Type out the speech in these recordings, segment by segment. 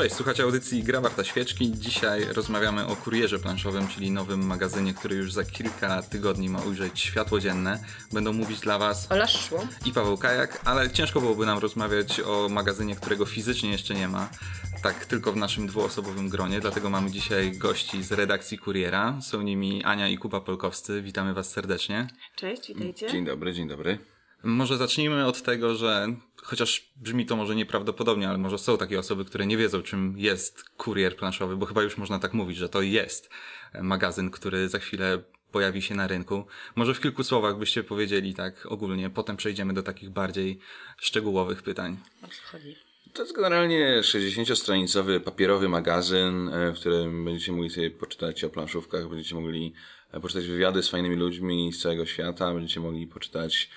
Cześć, słuchacie audycji Gra Warta Świeczki. Dzisiaj rozmawiamy o kurierze planszowym, czyli nowym magazynie, który już za kilka tygodni ma ujrzeć światło dzienne. Będą mówić dla Was Ola Szło i Paweł Kajak, ale ciężko byłoby nam rozmawiać o magazynie, którego fizycznie jeszcze nie ma. Tak, tylko w naszym dwuosobowym gronie, dlatego mamy dzisiaj gości z redakcji Kuriera. Są nimi Ania i Kuba Polkowscy. Witamy Was serdecznie. Cześć, witajcie. Dzień dobry, dzień dobry. Może zacznijmy od tego, że chociaż brzmi to może nieprawdopodobnie, ale może są takie osoby, które nie wiedzą, czym jest kurier planszowy, bo chyba już można tak mówić, że to jest magazyn, który za chwilę pojawi się na rynku. Może w kilku słowach byście powiedzieli tak ogólnie, potem przejdziemy do takich bardziej szczegółowych pytań. O co chodzi? To jest generalnie 60-stronicowy papierowy magazyn, e, w którym będziecie mogli sobie poczytać o planszówkach, będziecie mogli e, poczytać wywiady z fajnymi ludźmi z całego świata, będziecie mogli poczytać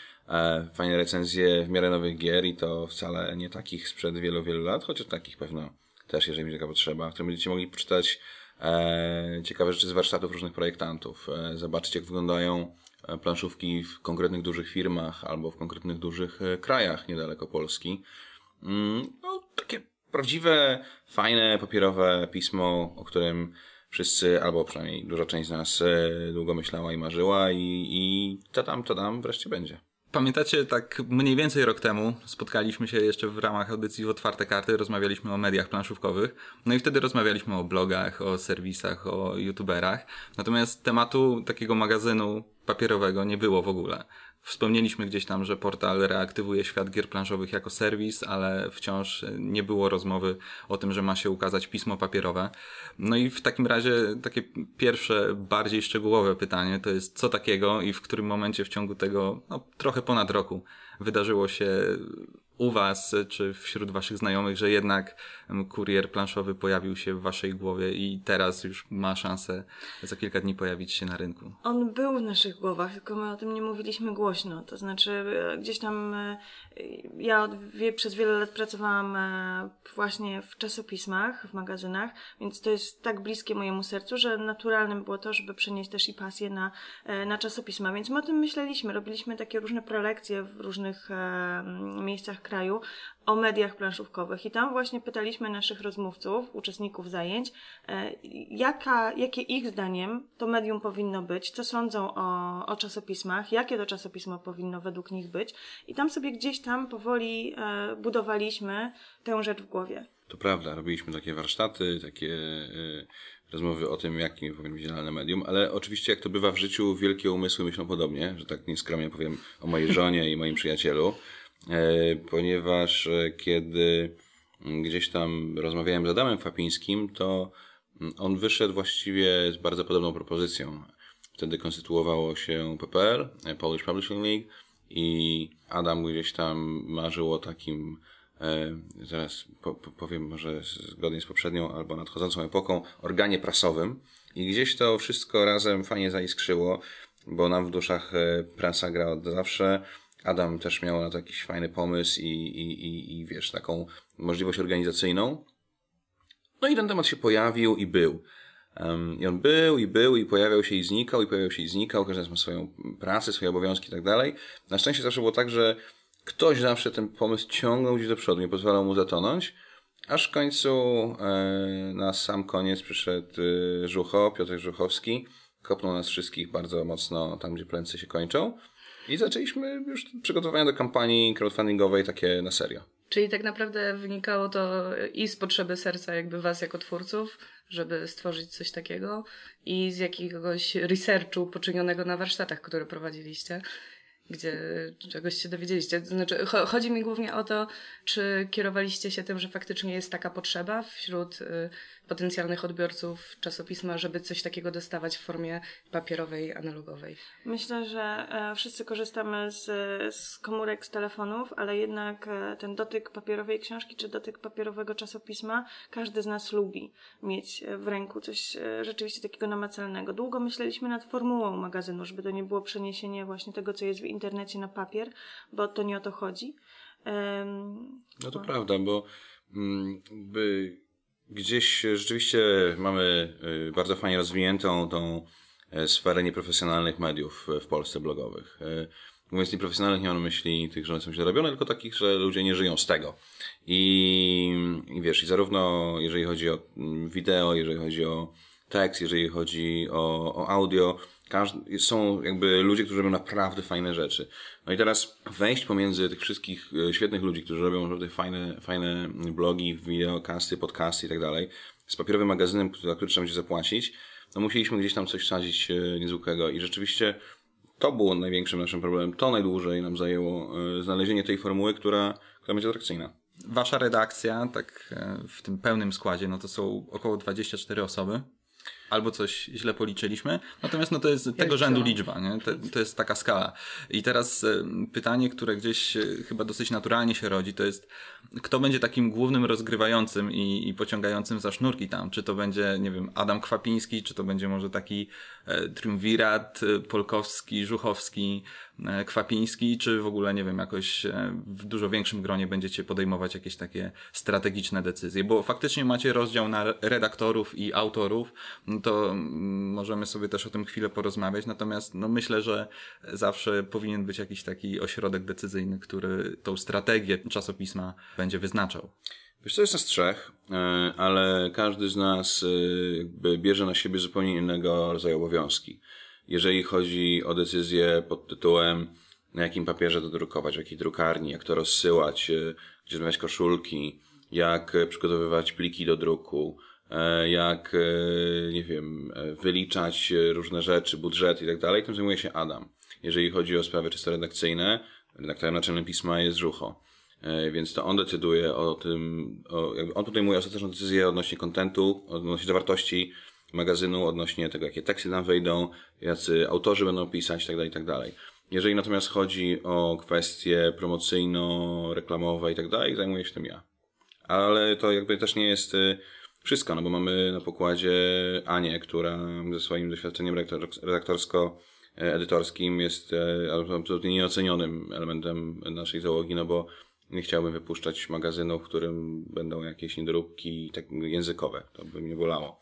fajne recenzje w miarę nowych gier i to wcale nie takich sprzed wielu, wielu lat, chociaż takich pewno też, jeżeli będzie taka potrzeba, w którym będziecie mogli poczytać e, ciekawe rzeczy z warsztatów różnych projektantów, e, zobaczyć jak wyglądają e, planszówki w konkretnych dużych firmach albo w konkretnych dużych e, krajach niedaleko Polski. Mm, no, takie prawdziwe, fajne, papierowe pismo, o którym wszyscy, albo przynajmniej duża część z nas e, długo myślała i marzyła i, i to tam, to tam wreszcie będzie. Pamiętacie, tak mniej więcej rok temu spotkaliśmy się jeszcze w ramach audycji w Otwarte Karty, rozmawialiśmy o mediach planszówkowych, no i wtedy rozmawialiśmy o blogach, o serwisach, o youtuberach, natomiast tematu takiego magazynu papierowego nie było w ogóle. Wspomnieliśmy gdzieś tam, że portal reaktywuje świat gier planszowych jako serwis, ale wciąż nie było rozmowy o tym, że ma się ukazać pismo papierowe. No i w takim razie takie pierwsze, bardziej szczegółowe pytanie to jest co takiego i w którym momencie w ciągu tego no, trochę ponad roku wydarzyło się u Was czy wśród Waszych znajomych, że jednak kurier planszowy pojawił się w Waszej głowie i teraz już ma szansę za kilka dni pojawić się na rynku? On był w naszych głowach, tylko my o tym nie mówiliśmy głośno. To znaczy, e, gdzieś tam e, ja przez wiele lat pracowałam e, właśnie w czasopismach, w magazynach, więc to jest tak bliskie mojemu sercu, że naturalnym było to, żeby przenieść też i pasję na, na czasopisma. Więc my o tym myśleliśmy. Robiliśmy takie różne prelekcje w różnych miejscach kraju o mediach planszówkowych. I tam właśnie pytaliśmy naszych rozmówców, uczestników zajęć, jaka, jakie ich zdaniem to medium powinno być, co sądzą o, o czasopismach, jakie to czasopismo powinno według nich być. I tam sobie gdzieś tam powoli e, budowaliśmy tę rzecz w głowie. To prawda, robiliśmy takie warsztaty, takie e, rozmowy o tym, jakim powinno być idealne medium, ale oczywiście jak to bywa w życiu, wielkie umysły myślą podobnie, że tak nieskromnie powiem o mojej żonie i moim przyjacielu, e, ponieważ e, kiedy gdzieś tam rozmawiałem z Adamem Fapińskim, to on wyszedł właściwie z bardzo podobną propozycją. Wtedy konstytuowało się PPL, Polish Publishing League i Adam gdzieś tam marzył o takim e, zaraz po, powiem może zgodnie z poprzednią albo nadchodzącą epoką, organie prasowym i gdzieś to wszystko razem fajnie zaiskrzyło, bo nam w duszach e, prasa gra od zawsze. Adam też miał na to jakiś fajny pomysł i, i, i, i wiesz, taką możliwość organizacyjną. No i ten temat się pojawił i był. Um, I on był i był i pojawiał się i znikał i pojawiał się i znikał, każdy ma swoją pracę, swoje obowiązki i tak dalej. Na szczęście zawsze było tak, że ktoś zawsze ten pomysł ciągnął gdzieś do przodu, nie pozwalał mu zatonąć, aż w końcu e, na sam koniec przyszedł e, Żucho, Piotr Żuchowski, kopnął nas wszystkich bardzo mocno tam, gdzie plęce się kończą i zaczęliśmy już przygotowania do kampanii crowdfundingowej takie na serio. Czyli tak naprawdę wynikało to i z potrzeby serca jakby was jako twórców, żeby stworzyć coś takiego i z jakiegoś researchu poczynionego na warsztatach, które prowadziliście, gdzie czegoś się dowiedzieliście. Znaczy, chodzi mi głównie o to, czy kierowaliście się tym, że faktycznie jest taka potrzeba wśród y, potencjalnych odbiorców czasopisma, żeby coś takiego dostawać w formie papierowej, analogowej? Myślę, że e, wszyscy korzystamy z, z komórek, z telefonów, ale jednak e, ten dotyk papierowej książki czy dotyk papierowego czasopisma każdy z nas lubi mieć w ręku coś e, rzeczywiście takiego namacalnego. Długo myśleliśmy nad formułą magazynu, żeby to nie było przeniesienie właśnie tego, co jest w internecie na papier, bo to nie o to chodzi. No to prawda, bo mm, by gdzieś rzeczywiście mamy y, bardzo fajnie rozwiniętą tą e, sferę nieprofesjonalnych mediów w Polsce blogowych. E, Mówiąc nieprofesjonalnych, nie mam na myśli tych, że one są źle robione, tylko takich, że ludzie nie żyją z tego. I, i wiesz, i zarówno jeżeli chodzi o mm, wideo, jeżeli chodzi o tekst, jeżeli chodzi o, o audio, każdy, są jakby ludzie, którzy robią naprawdę fajne rzeczy. No i teraz wejść pomiędzy tych wszystkich e, świetnych ludzi, którzy robią naprawdę fajne, fajne blogi, wideokasty, podcasty i tak dalej, z papierowym magazynem, za który trzeba będzie zapłacić, no musieliśmy gdzieś tam coś wsadzić e, niezwykłego i rzeczywiście to było największym naszym problemem. To najdłużej nam zajęło e, znalezienie tej formuły, która, która będzie atrakcyjna. Wasza redakcja, tak w tym pełnym składzie, no to są około 24 osoby albo coś źle policzyliśmy. Natomiast no, to jest tego rzędu liczba, nie? To, to jest taka skala. I teraz e, pytanie, które gdzieś e, chyba dosyć naturalnie się rodzi, to jest kto będzie takim głównym rozgrywającym i, i pociągającym za sznurki tam? Czy to będzie, nie wiem, Adam Kwapiński, czy to będzie może taki e, triumvirat Polkowski, Żuchowski, e, Kwapiński, czy w ogóle, nie wiem, jakoś w dużo większym gronie będziecie podejmować jakieś takie strategiczne decyzje? Bo faktycznie macie rozdział na redaktorów i autorów, to możemy sobie też o tym chwilę porozmawiać, natomiast no myślę, że zawsze powinien być jakiś taki ośrodek decyzyjny, który tą strategię czasopisma będzie wyznaczał. Wiesz, to jest nas trzech, e, ale każdy z nas e, bierze na siebie zupełnie innego rodzaju obowiązki. Jeżeli chodzi o decyzję pod tytułem, na jakim papierze to drukować, w jakiej drukarni, jak to rozsyłać, e, gdzie zamawiać koszulki, jak przygotowywać pliki do druku, jak, nie wiem, wyliczać różne rzeczy, budżet i tak dalej, tym zajmuje się Adam. Jeżeli chodzi o sprawy czysto redakcyjne, redaktorem naczelnym pisma jest Żucho. E, więc to on decyduje o tym, o, on podejmuje ostateczną decyzję odnośnie kontentu, odnośnie zawartości magazynu, odnośnie tego, jakie teksty tam wejdą, jacy autorzy będą pisać itd., tak itd. Tak Jeżeli natomiast chodzi o kwestie promocyjno-reklamowe i tak zajmuję się tym ja. Ale to jakby też nie jest wszystko, no bo mamy na pokładzie Anię, która ze swoim doświadczeniem redaktorsko-edytorskim jest e, absolutnie nieocenionym elementem naszej załogi, no bo nie chciałbym wypuszczać magazynu, w którym będą jakieś niedoróbki tak językowe. To by mnie bolało.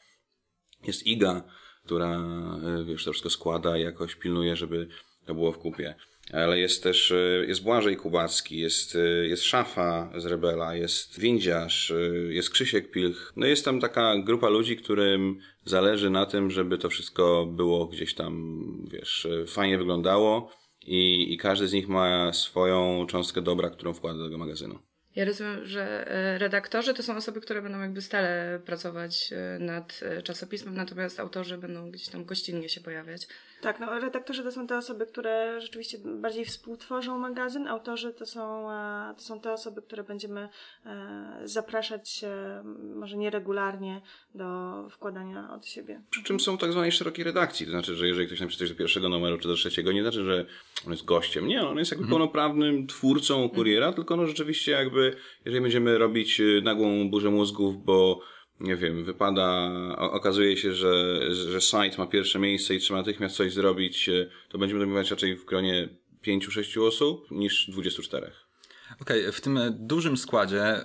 Jest Iga, która e, wiesz, to wszystko składa i jakoś pilnuje, żeby to było w kupie. Ale jest też, e, jest Błażej Kubacki, jest, e, jest Szafa z Rebela, jest Windziarz, jest Krzysiek Pilch. No jest tam taka grupa ludzi, którym zależy na tym, żeby to wszystko było gdzieś tam, wiesz, fajnie wyglądało i, i każdy z nich ma swoją cząstkę dobra, którą wkłada do tego magazynu. Ja rozumiem, że e, redaktorzy to są osoby, które będą jakby stale pracować e, nad e, czasopismem, natomiast autorzy będą gdzieś tam gościnnie się pojawiać. Tak, no redaktorzy to są te osoby, które rzeczywiście bardziej współtworzą magazyn, autorzy to są, to są te osoby, które będziemy zapraszać może nieregularnie do wkładania od siebie. Przy czym są tak zwanej szerokiej redakcji, to znaczy, że jeżeli ktoś napisze coś do pierwszego numeru czy do trzeciego, nie znaczy, że on jest gościem. Nie, on jest jakby mhm. pełnoprawnym twórcą kuriera, mhm. tylko no rzeczywiście jakby, jeżeli będziemy robić y, nagłą burzę mózgów, bo nie wiem, wypada, okazuje się, że, że site ma pierwsze miejsce i trzeba natychmiast coś zrobić, y, to będziemy robić raczej w gronie 5-6 osób niż 24. Okej, okay, w tym dużym składzie y,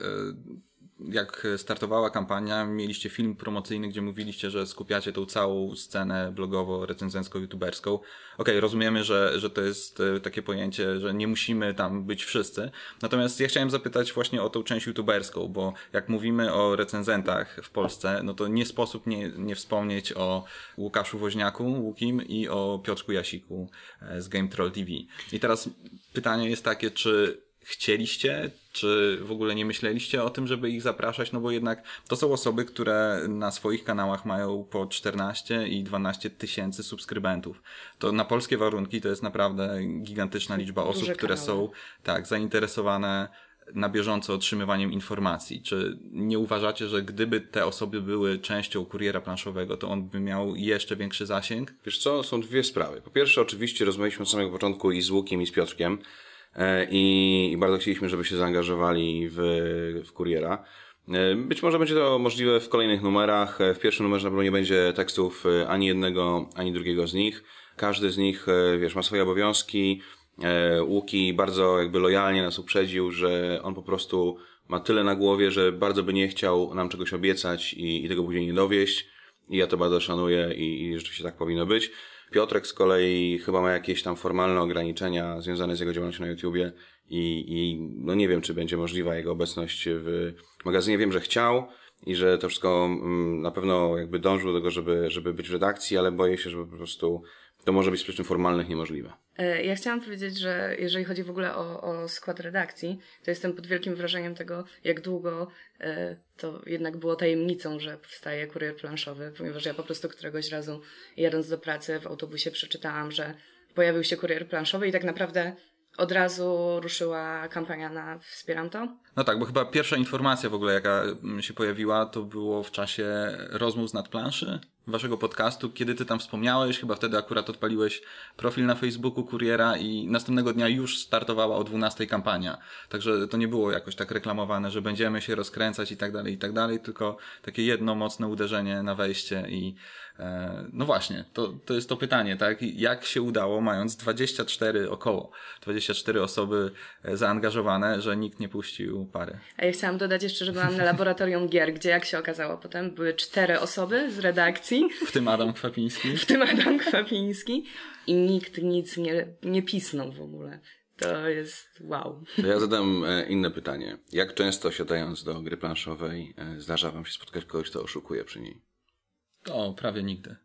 jak startowała kampania, mieliście film promocyjny, gdzie mówiliście, że skupiacie tą całą scenę blogowo-recenzencko-youtuberską. Okej, okay, rozumiemy, że, że to jest e, takie pojęcie, że nie musimy tam być wszyscy. Natomiast ja chciałem zapytać właśnie o tą część youtuberską, bo jak mówimy o recenzentach w Polsce, no to nie sposób nie, nie wspomnieć o Łukaszu Woźniaku, Łukim i o Piotrku Jasiku e, z Game Troll TV. I teraz pytanie jest takie, czy chcieliście, czy w ogóle nie myśleliście o tym, żeby ich zapraszać? No bo jednak to są osoby, które na swoich kanałach mają po 14 i 12 tysięcy subskrybentów. To na polskie warunki to jest naprawdę gigantyczna liczba osób, które są tak zainteresowane na bieżąco otrzymywaniem informacji. Czy nie uważacie, że gdyby te osoby były częścią kuriera planszowego, to on by miał jeszcze większy zasięg? Wiesz co, są dwie sprawy. Po pierwsze, oczywiście rozmawialiśmy od samego początku i z Łukiem, i z Piotrkiem, i, i bardzo chcieliśmy, żeby się zaangażowali w, w kuriera. E, być może będzie to możliwe w kolejnych numerach. E, w pierwszym numerze na pewno nie będzie tekstów ani jednego, ani drugiego z nich. Każdy z nich, wiesz, ma swoje obowiązki. Łuki bardzo jakby lojalnie nas uprzedził, że on po prostu ma tyle na głowie, że bardzo by nie chciał nam czegoś obiecać i, i tego później nie dowieść. I ja to bardzo szanuję i, i rzeczywiście tak powinno być. Piotrek z kolei chyba ma jakieś tam formalne ograniczenia związane z jego działalnością na YouTubie i, i no nie wiem, czy będzie możliwa jego obecność w magazynie. Wiem, że chciał i że to wszystko mm, na pewno jakby dążył do tego, żeby, żeby być w redakcji, ale boję się, że po prostu to może być z przyczyn formalnych niemożliwe. E, ja chciałam powiedzieć, że jeżeli chodzi w ogóle o, o skład redakcji, to jestem pod wielkim wrażeniem tego, jak długo e, to jednak było tajemnicą, że powstaje kurier planszowy, ponieważ ja po prostu któregoś razu jadąc do pracy w autobusie przeczytałam, że pojawił się kurier planszowy i tak naprawdę od razu ruszyła kampania na Wspieram to. No tak, bo chyba pierwsza informacja w ogóle, jaka się pojawiła, to było w czasie rozmów z nadplanszy waszego podcastu, kiedy ty tam wspomniałeś, chyba wtedy akurat odpaliłeś profil na Facebooku Kuriera i następnego dnia już startowała o 12 kampania. Także to nie było jakoś tak reklamowane, że będziemy się rozkręcać i tak dalej, i tak dalej, tylko takie jedno mocne uderzenie na wejście i no właśnie, to, to jest to pytanie, tak? Jak się udało, mając 24 około, 24 osoby e, zaangażowane, że nikt nie puścił pary. A ja chciałam dodać jeszcze, że byłam na laboratorium gier, gdzie jak się okazało potem, były cztery osoby z redakcji, w tym Adam Kwapiński. W tym Adam Kwapiński. I nikt nic nie, nie pisnął w ogóle. To jest wow. To ja zadam e, inne pytanie. Jak często siadając do gry planszowej e, zdarza wam się spotkać kogoś, kto oszukuje przy niej? To prawie nigdy.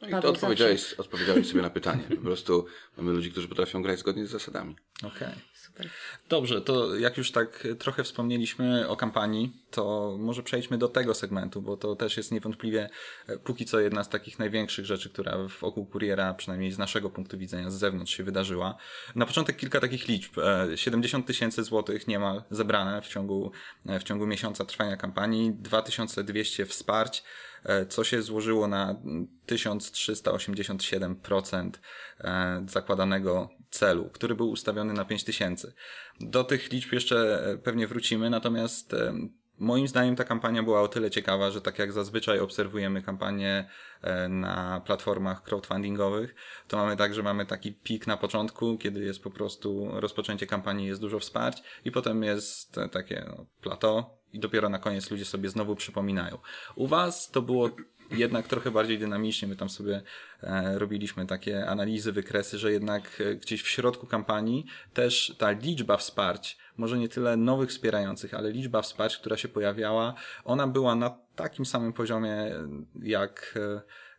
No i to odpowiedziałeś, odpowiedziałeś sobie na pytanie. Po prostu mamy ludzi, którzy potrafią grać zgodnie z zasadami. Okej. Okay. Super. Dobrze, to jak już tak trochę wspomnieliśmy o kampanii, to może przejdźmy do tego segmentu, bo to też jest niewątpliwie e, póki co jedna z takich największych rzeczy, która wokół kuriera, przynajmniej z naszego punktu widzenia, z zewnątrz się wydarzyła. Na początek kilka takich liczb. 70 e, tysięcy złotych niemal zebrane w ciągu, e, w ciągu miesiąca trwania kampanii, 2200 wsparć, co się złożyło na 1387% zakładanego celu, który był ustawiony na 5000. Do tych liczb jeszcze e, pewnie wrócimy, natomiast e, moim zdaniem ta kampania była o tyle ciekawa, że tak jak zazwyczaj obserwujemy kampanię e, na platformach crowdfundingowych, to mamy tak, że mamy taki pik na początku, kiedy jest po prostu rozpoczęcie kampanii, jest dużo wsparć i potem jest takie no, plateau i dopiero na koniec ludzie sobie znowu przypominają. U Was to było jednak trochę bardziej dynamicznie. My tam sobie e, robiliśmy takie analizy, wykresy, że jednak e, gdzieś w środku kampanii też ta liczba wsparć, może nie tyle nowych wspierających, ale liczba wsparć, która się pojawiała, ona była na takim samym poziomie e, jak,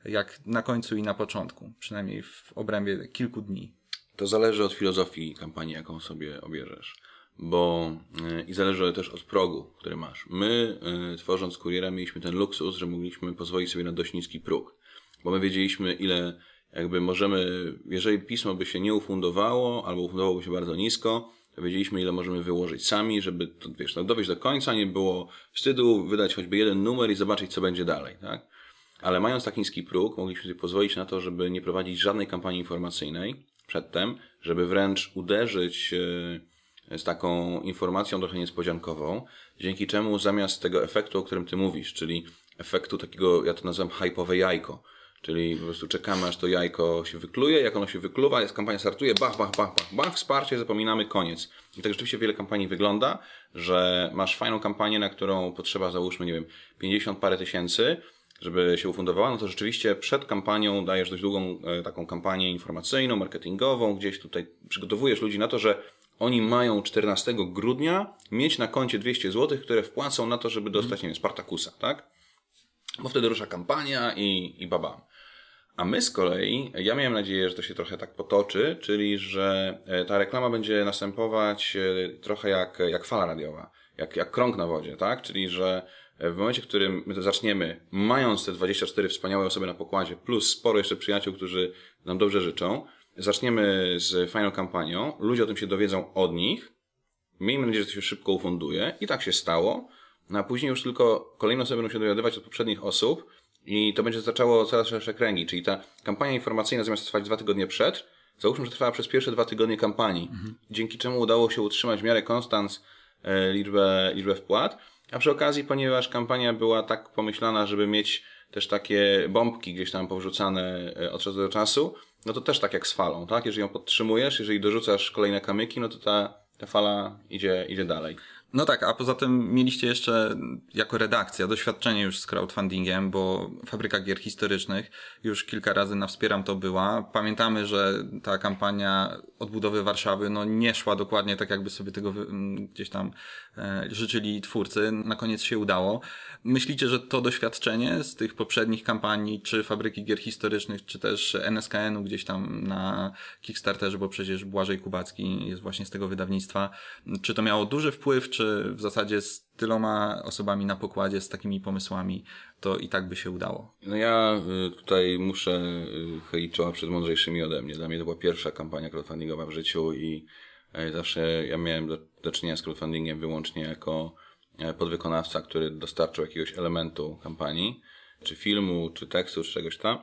jak na końcu i na początku, przynajmniej w obrębie kilku dni. To zależy od filozofii kampanii, jaką sobie obierzesz bo e, i zależy też od progu, który masz. My, e, tworząc kuriera, mieliśmy ten luksus, że mogliśmy pozwolić sobie na dość niski próg, bo my wiedzieliśmy, ile jakby możemy, jeżeli pismo by się nie ufundowało, albo ufundowałoby się bardzo nisko, to wiedzieliśmy, ile możemy wyłożyć sami, żeby to, wiesz, no, dowieść do końca, nie było wstydu, wydać choćby jeden numer i zobaczyć, co będzie dalej, tak? Ale mając tak niski próg, mogliśmy sobie pozwolić na to, żeby nie prowadzić żadnej kampanii informacyjnej przedtem, żeby wręcz uderzyć yy, z taką informacją trochę niespodziankową, dzięki czemu zamiast tego efektu, o którym ty mówisz, czyli efektu takiego, ja to nazywam hypowe jajko, czyli po prostu czekamy aż to jajko się wykluje, jak ono się wykluwa, jest kampania startuje, bach, bach, bach, bach, bach, wsparcie, zapominamy, koniec. I tak rzeczywiście wiele kampanii wygląda, że masz fajną kampanię, na którą potrzeba załóżmy, nie wiem, 50 parę tysięcy, żeby się ufundowała, no to rzeczywiście przed kampanią dajesz dość długą e, taką kampanię informacyjną, marketingową, gdzieś tutaj przygotowujesz ludzi na to, że oni mają 14 grudnia mieć na koncie 200 zł, które wpłacą na to, żeby dostać, nie wiem, Spartakusa, tak? Bo wtedy rusza kampania i, i babam. A my z kolei, ja miałem nadzieję, że to się trochę tak potoczy, czyli że e, ta reklama będzie następować e, trochę jak, jak fala radiowa, jak, jak krąg na wodzie, tak? Czyli że w momencie, w którym my to zaczniemy, mając te 24 wspaniałe osoby na pokładzie, plus sporo jeszcze przyjaciół, którzy nam dobrze życzą, zaczniemy z fajną kampanią, ludzie o tym się dowiedzą od nich, miejmy nadzieję, że to się szybko ufunduje. I tak się stało, no a później już tylko kolejne osoby będą się dowiadywać od poprzednich osób. I to będzie zaczęło coraz szersze kręgi, czyli ta kampania informacyjna zamiast trwać dwa tygodnie przed, załóżmy, że trwała przez pierwsze dwa tygodnie kampanii, mhm. dzięki czemu udało się utrzymać w miarę konstans e, liczbę, liczbę wpłat, a przy okazji, ponieważ kampania była tak pomyślana, żeby mieć też takie bombki gdzieś tam powrzucane e, od czasu do czasu, no to też tak jak z falą, tak? Jeżeli ją podtrzymujesz, jeżeli dorzucasz kolejne kamyki, no to ta, ta fala idzie, idzie dalej. No tak, a poza tym mieliście jeszcze jako redakcja doświadczenie już z crowdfundingiem, bo Fabryka Gier Historycznych już kilka razy na Wspieram to była. Pamiętamy, że ta kampania odbudowy Warszawy no nie szła dokładnie tak, jakby sobie tego gdzieś tam e, życzyli twórcy. Na koniec się udało. Myślicie, że to doświadczenie z tych poprzednich kampanii, czy Fabryki Gier Historycznych, czy też NSKN-u gdzieś tam na Kickstarterze, bo przecież Błażej Kubacki jest właśnie z tego wydawnictwa, czy to miało duży wpływ, czy w zasadzie z tyloma osobami na pokładzie, z takimi pomysłami, to i tak by się udało? No ja y, tutaj muszę y, chylić czoła przed mądrzejszymi ode mnie. Dla mnie to była pierwsza kampania crowdfundingowa w życiu i e, zawsze ja miałem do, do czynienia z crowdfundingiem wyłącznie jako podwykonawca, który dostarczył jakiegoś elementu kampanii, czy filmu, czy tekstu, czy czegoś tam.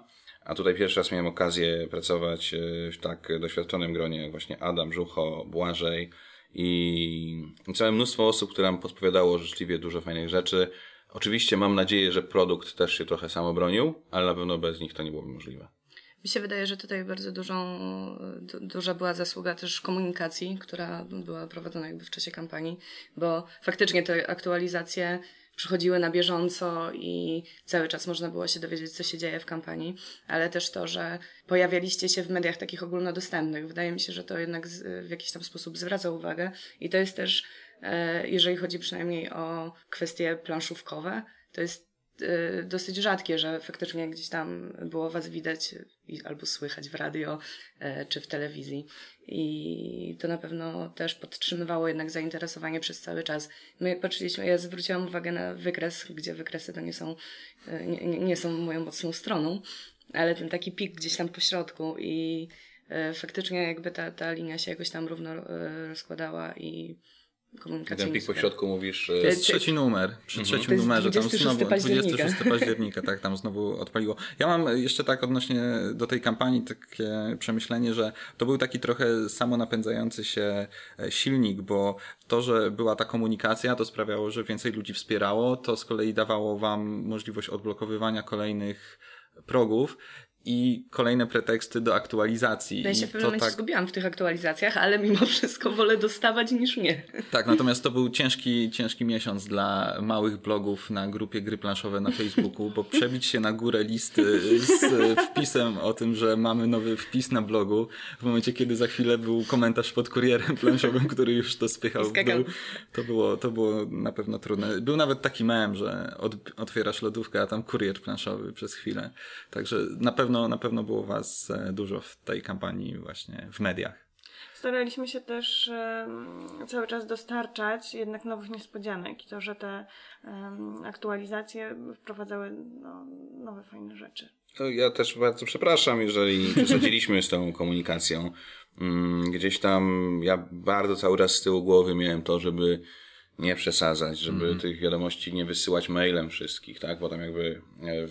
A tutaj pierwszy raz miałem okazję pracować w tak doświadczonym gronie jak właśnie Adam, Żucho, Błażej, i całe mnóstwo osób, które nam podpowiadało życzliwie dużo fajnych rzeczy. Oczywiście mam nadzieję, że produkt też się trochę sam obronił, ale na pewno bez nich to nie byłoby możliwe. Mi się wydaje, że tutaj bardzo dużą, du, duża była zasługa też komunikacji, która była prowadzona jakby w czasie kampanii, bo faktycznie te aktualizacje przychodziły na bieżąco i cały czas można było się dowiedzieć, co się dzieje w kampanii, ale też to, że pojawialiście się w mediach takich ogólnodostępnych. Wydaje mi się, że to jednak w jakiś tam sposób zwraca uwagę i to jest też, e, jeżeli chodzi przynajmniej o kwestie planszówkowe, to jest dosyć rzadkie, że faktycznie gdzieś tam było was widać albo słychać w radio e, czy w telewizji. I to na pewno też podtrzymywało jednak zainteresowanie przez cały czas. My jak patrzyliśmy, ja zwróciłam uwagę na wykres, gdzie wykresy to nie są, e, nie, nie są moją mocną stroną, ale ten taki pik gdzieś tam po środku i faktycznie jakby ta, ta linia się jakoś tam równo rozkładała i komunikacyjny. Ten pik po środku mówisz... To jest trzeci numer. Przy mhm. trzecim numerze. Tam znowu, października. 26 października, tak, tam znowu odpaliło. Ja mam jeszcze tak odnośnie do tej kampanii takie przemyślenie, że to był taki trochę samonapędzający się e, silnik, bo to, że była ta komunikacja, to sprawiało, że więcej ludzi wspierało, to z kolei dawało wam możliwość odblokowywania kolejnych progów i kolejne preteksty do aktualizacji. Ja się w pewnym momencie tak... zgubiłam w tych aktualizacjach, ale mimo wszystko wolę dostawać niż nie. Tak, natomiast to był ciężki, ciężki miesiąc dla małych blogów na grupie Gry Planszowe na Facebooku, bo przebić się na górę listy z wpisem o tym, że mamy nowy wpis na blogu, w momencie kiedy za chwilę był komentarz pod kurierem planszowym, który już to spychał w dół, to było, to było na pewno trudne. Był nawet taki mem, że od, otwierasz lodówkę, a tam kurier planszowy przez chwilę. Także na pewno pewno, na pewno było was e, dużo w tej kampanii właśnie w mediach. Staraliśmy się też cały czas dostarczać jednak nowych niespodzianek i to, że te aktualizacje wprowadzały no, nowe fajne rzeczy. ja też bardzo przepraszam, jeżeli przesadziliśmy z tą komunikacją. Mm, gdzieś tam ja bardzo cały czas z tyłu głowy miałem to, żeby nie przesadzać, żeby mm tych wiadomości nie wysyłać mailem wszystkich, tak? Bo tam jakby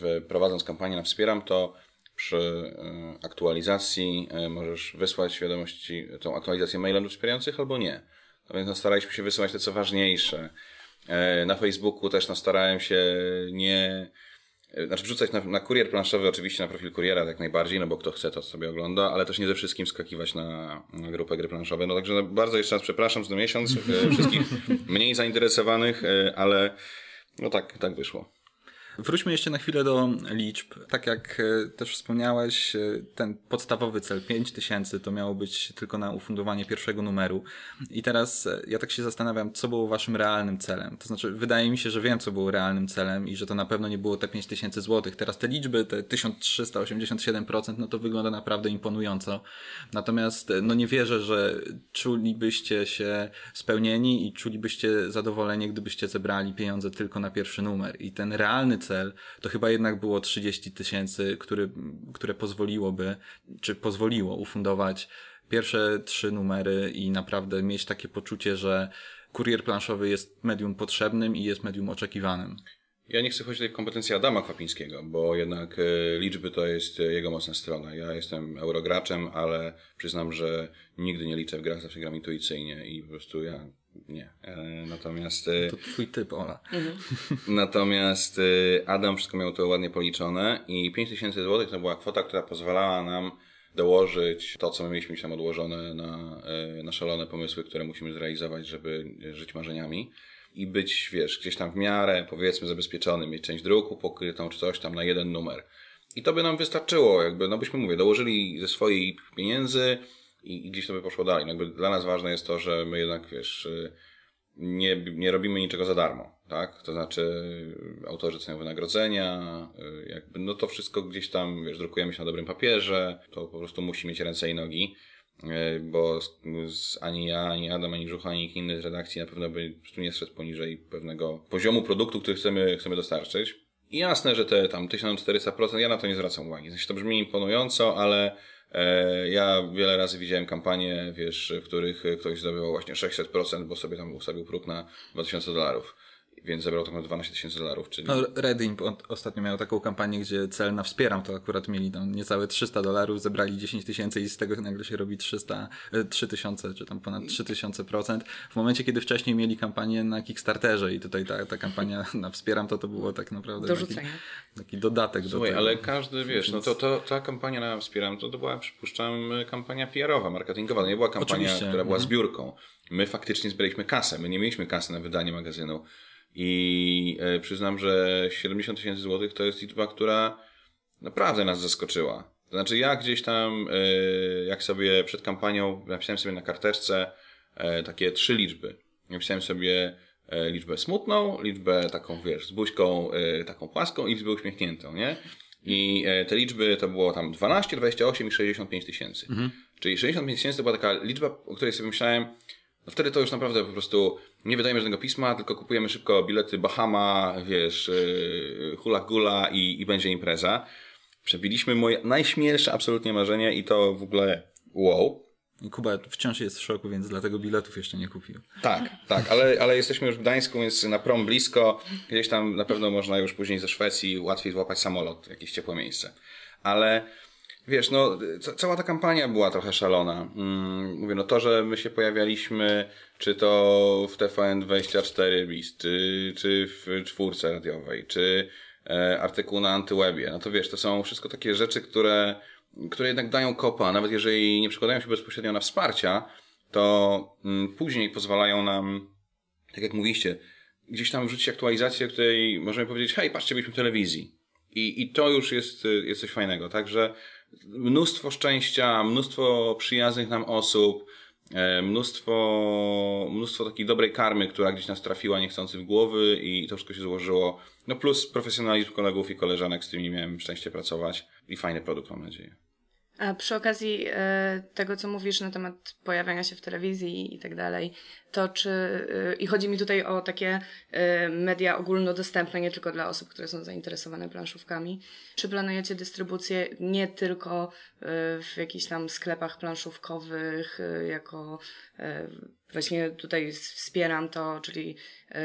e, prowadząc kampanię na Wspieram, to przy e, aktualizacji e, możesz wysłać wiadomości, tą aktualizację mailem do wspierających albo nie. No więc no, staraliśmy się wysyłać te co ważniejsze. E, na Facebooku też no, starałem się nie, znaczy wrzucać na, na kurier planszowy, oczywiście na profil kuriera jak najbardziej, no bo kto chce to sobie ogląda, ale też nie ze wszystkim skakiwać na, na grupę gry planszowe. No także no, bardzo jeszcze raz przepraszam za miesiąc wszystkich mniej zainteresowanych, ale no tak, tak wyszło. Wróćmy jeszcze na chwilę do liczb. Tak jak e, też wspomniałeś, e, ten podstawowy cel 5000 to miało być tylko na ufundowanie pierwszego numeru. I teraz e, ja tak się zastanawiam, co było waszym realnym celem. To znaczy, wydaje mi się, że wiem, co było realnym celem i że to na pewno nie było te 5000 złotych. Teraz te liczby, te 1387%, no to wygląda naprawdę imponująco. Natomiast no nie wierzę, że czulibyście się spełnieni i czulibyście zadowolenie, gdybyście zebrali pieniądze tylko na pierwszy numer. I ten realny cel, to chyba jednak było 30 tysięcy, które pozwoliłoby, czy pozwoliło ufundować pierwsze trzy numery i naprawdę mieć takie poczucie, że kurier planszowy jest medium potrzebnym i jest medium oczekiwanym. Ja nie chcę chodzić tutaj w kompetencje Adama Kwapińskiego, bo jednak e, liczby to jest jego mocna strona. Ja jestem eurograczem, ale przyznam, że nigdy nie liczę w grach, zawsze gram intuicyjnie i po prostu ja nie. E, natomiast. E, to twój typ, Ola. Mhm. Natomiast Adam wszystko miał to ładnie policzone i 5000 zł to była kwota, która pozwalała nam dołożyć to, co my mieliśmy tam odłożone na, e, na szalone pomysły, które musimy zrealizować, żeby żyć marzeniami i być, wiesz, gdzieś tam w miarę, powiedzmy, zabezpieczony, mieć część druku pokrytą czy coś tam na jeden numer. I to by nam wystarczyło, jakby, no byśmy, mówię, dołożyli ze swoich pieniędzy i, i gdzieś to by poszło dalej. No jakby dla nas ważne jest to, że my jednak, wiesz, y, nie, nie robimy niczego za darmo, tak? To znaczy autorzy cenią wynagrodzenia, y, jakby, no to wszystko gdzieś tam, wiesz, drukujemy się na dobrym papierze, to po prostu musi mieć ręce i nogi, y, bo z, z, ani ja, ani Adam, ani Brzuch, ani inny z redakcji na pewno by po prostu nie szedł poniżej pewnego poziomu produktu, który chcemy, chcemy dostarczyć. I jasne, że te tam 1400%, ja na to nie zwracam uwagi. Znaczy, to brzmi imponująco, ale ja wiele razy widziałem kampanie, wiesz, w których ktoś zdobywał właśnie 600%, bo sobie tam ustawił próg na 2000 dolarów więc zebrał naprawdę 12 tysięcy dolarów. Czyli... No, Redim ostatnio miał taką kampanię, gdzie cel na wspieram to akurat mieli tam niecałe 300 dolarów, zebrali 10 tysięcy i z tego nagle się robi 300, 3 e, tysiące, czy tam ponad 3 tysiące procent. W momencie, kiedy wcześniej mieli kampanię na Kickstarterze i tutaj ta, ta kampania na wspieram to to było tak naprawdę taki, taki, dodatek Słuchaj, do tego. ale każdy, wiesz, no to, to ta kampania na wspieram to, to była, przypuszczam, kampania PR-owa, marketingowa, to nie była kampania, Oczywiście. która była mhm. zbiórką. My faktycznie zbieraliśmy kasę, my nie mieliśmy kasy na wydanie magazynu. I e, przyznam, że 70 tysięcy złotych to jest liczba, która naprawdę nas zaskoczyła. To znaczy, ja gdzieś tam, e, jak sobie przed kampanią napisałem sobie na karteczce e, takie trzy liczby. Napisałem sobie liczbę smutną, liczbę taką, wiesz, z buźką taką płaską i liczbę uśmiechniętą, nie? I te liczby to było tam 12, 28 i 65 tysięcy. Mhm. Czyli 65 tysięcy to była taka liczba, o której sobie myślałem, no wtedy to już naprawdę po prostu nie wydajemy żadnego pisma, tylko kupujemy szybko bilety Bahama, wiesz, yy, hula gula i, i będzie impreza. Przebiliśmy moje najśmielsze absolutnie marzenie i to w ogóle wow. Kuba wciąż jest w szoku, więc dlatego biletów jeszcze nie kupił. Tak, tak, ale, ale jesteśmy już w Gdańsku, więc na prom blisko. Gdzieś tam na pewno można już później ze Szwecji łatwiej złapać samolot, jakieś ciepłe miejsce. Ale Wiesz, no, cała ta kampania była trochę szalona. Mm, mówię, no to, że my się pojawialiśmy, czy to w TVN24 List, czy, czy w czwórce radiowej, czy e, artykuł na Antywebie, no to wiesz, to są wszystko takie rzeczy, które, które jednak dają kopa, nawet jeżeli nie przekładają się bezpośrednio na wsparcia, to mm, później pozwalają nam, tak jak mówiliście, gdzieś tam wrzucić aktualizację, której możemy powiedzieć, hej, patrzcie, byliśmy w telewizji. I, I to już jest, jest coś fajnego. Także mnóstwo szczęścia, mnóstwo przyjaznych nam osób, e, mnóstwo, mnóstwo takiej dobrej karmy, która gdzieś nas trafiła niechcący w głowy i to wszystko się złożyło. No plus profesjonalizm kolegów i koleżanek, z którymi miałem szczęście pracować i fajny produkt, mam nadzieję. A przy okazji e, tego, co mówisz na temat pojawiania się w telewizji i tak dalej, to czy, e, i chodzi mi tutaj o takie e, media ogólnodostępne, nie tylko dla osób, które są zainteresowane planszówkami, czy planujecie dystrybucję nie tylko w jakichś tam sklepach planszówkowych, jako właśnie tutaj wspieram to, czyli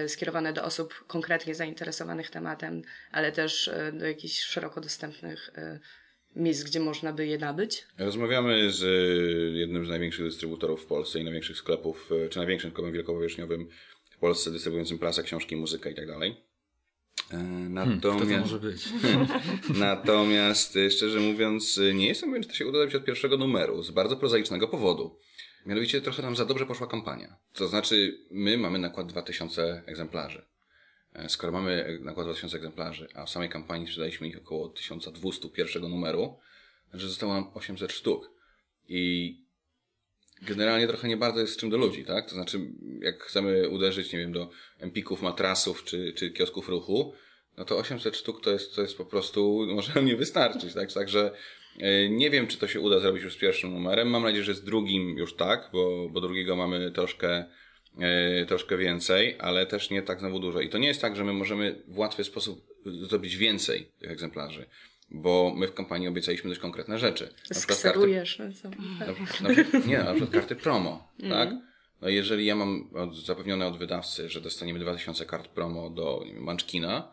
skierowane do osób konkretnie zainteresowanych tematem, ale też do jakichś szeroko dostępnych miejsc, gdzie można by je nabyć? Rozmawiamy z y, jednym z największych dystrybutorów w Polsce i największych sklepów, y, czy największym sklepem wielkopowierzchniowym w Polsce dystrybuującym prasę, książki, muzykę i tak dalej. Natomiast, hmm, to, może być. natomiast y, szczerze mówiąc, nie jestem pewien, czy to się uda zrobić od pierwszego numeru, z bardzo prozaicznego powodu. Mianowicie trochę nam za dobrze poszła kampania. To znaczy, my mamy nakład 2000 egzemplarzy. E, skoro mamy nakład 2000 egzemplarzy, a w samej kampanii sprzedaliśmy ich około 1200 pierwszego numeru, że zostało nam 800 sztuk. I generalnie trochę nie bardzo jest z czym do ludzi, tak? To znaczy, jak chcemy uderzyć, nie wiem, do empików, matrasów czy, czy kiosków ruchu, no to 800 sztuk to jest, to jest po prostu, może nam nie wystarczyć, tak? Także e, nie wiem, czy to się uda zrobić już z pierwszym numerem. Mam nadzieję, że z drugim już tak, bo, bo drugiego mamy troszkę troszkę więcej, ale też nie tak znowu dużo. I to nie jest tak, że my możemy w łatwy sposób zrobić więcej tych egzemplarzy, bo my w kampanii obiecaliśmy dość konkretne rzeczy. Skserujesz, no? Na, na, nie, na przykład karty promo, mm. tak? No jeżeli ja mam od, zapewnione od wydawcy, że dostaniemy 2000 kart promo do Munchkina,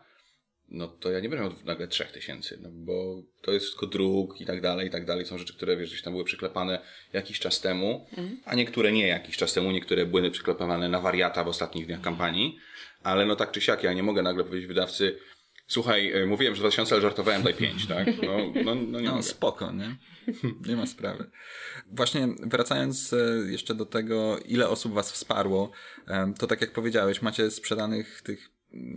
no to ja nie będę miał nagle 3000, no bo to jest tylko druk i tak dalej, i tak dalej. Są rzeczy, które wiesz, gdzieś tam były przyklepane jakiś czas temu, mm. a niektóre nie jakiś czas temu, niektóre były przyklepane na wariata w ostatnich dniach kampanii, ale no tak czy siak, ja nie mogę nagle powiedzieć wydawcy, Słuchaj, e, mówiłem, że 2000, ale żartowałem, daj 5, tak? No, no, no nie No mogę. spoko, nie? Nie ma sprawy. Właśnie wracając e, jeszcze do tego, ile osób was wsparło, em, to tak jak powiedziałeś, macie sprzedanych tych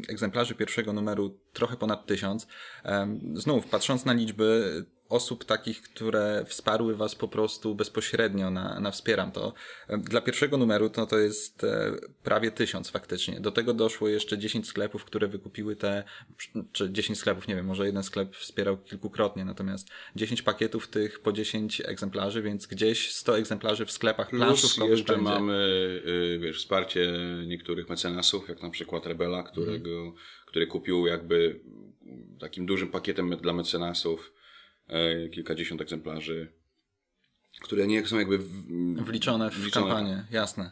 egzemplarzy pierwszego numeru trochę ponad tysiąc. Znów, patrząc na liczby osób takich, które wsparły was po prostu bezpośrednio na, na wspieram to. Dla pierwszego numeru to, to jest e, prawie tysiąc faktycznie. Do tego doszło jeszcze 10 sklepów, które wykupiły te, czy 10 sklepów, nie wiem, może jeden sklep wspierał kilkukrotnie, natomiast 10 pakietów tych po 10 egzemplarzy, więc gdzieś 100 egzemplarzy w sklepach Plus jeszcze będzie. mamy, y, wiesz, wsparcie niektórych mecenasów, jak na przykład Rebela, którego, Mhm. który kupił jakby takim dużym pakietem dla mecenasów kilkadziesiąt egzemplarzy, które nie są jakby w, Wliczone w Wliczone, kampanię, jasne.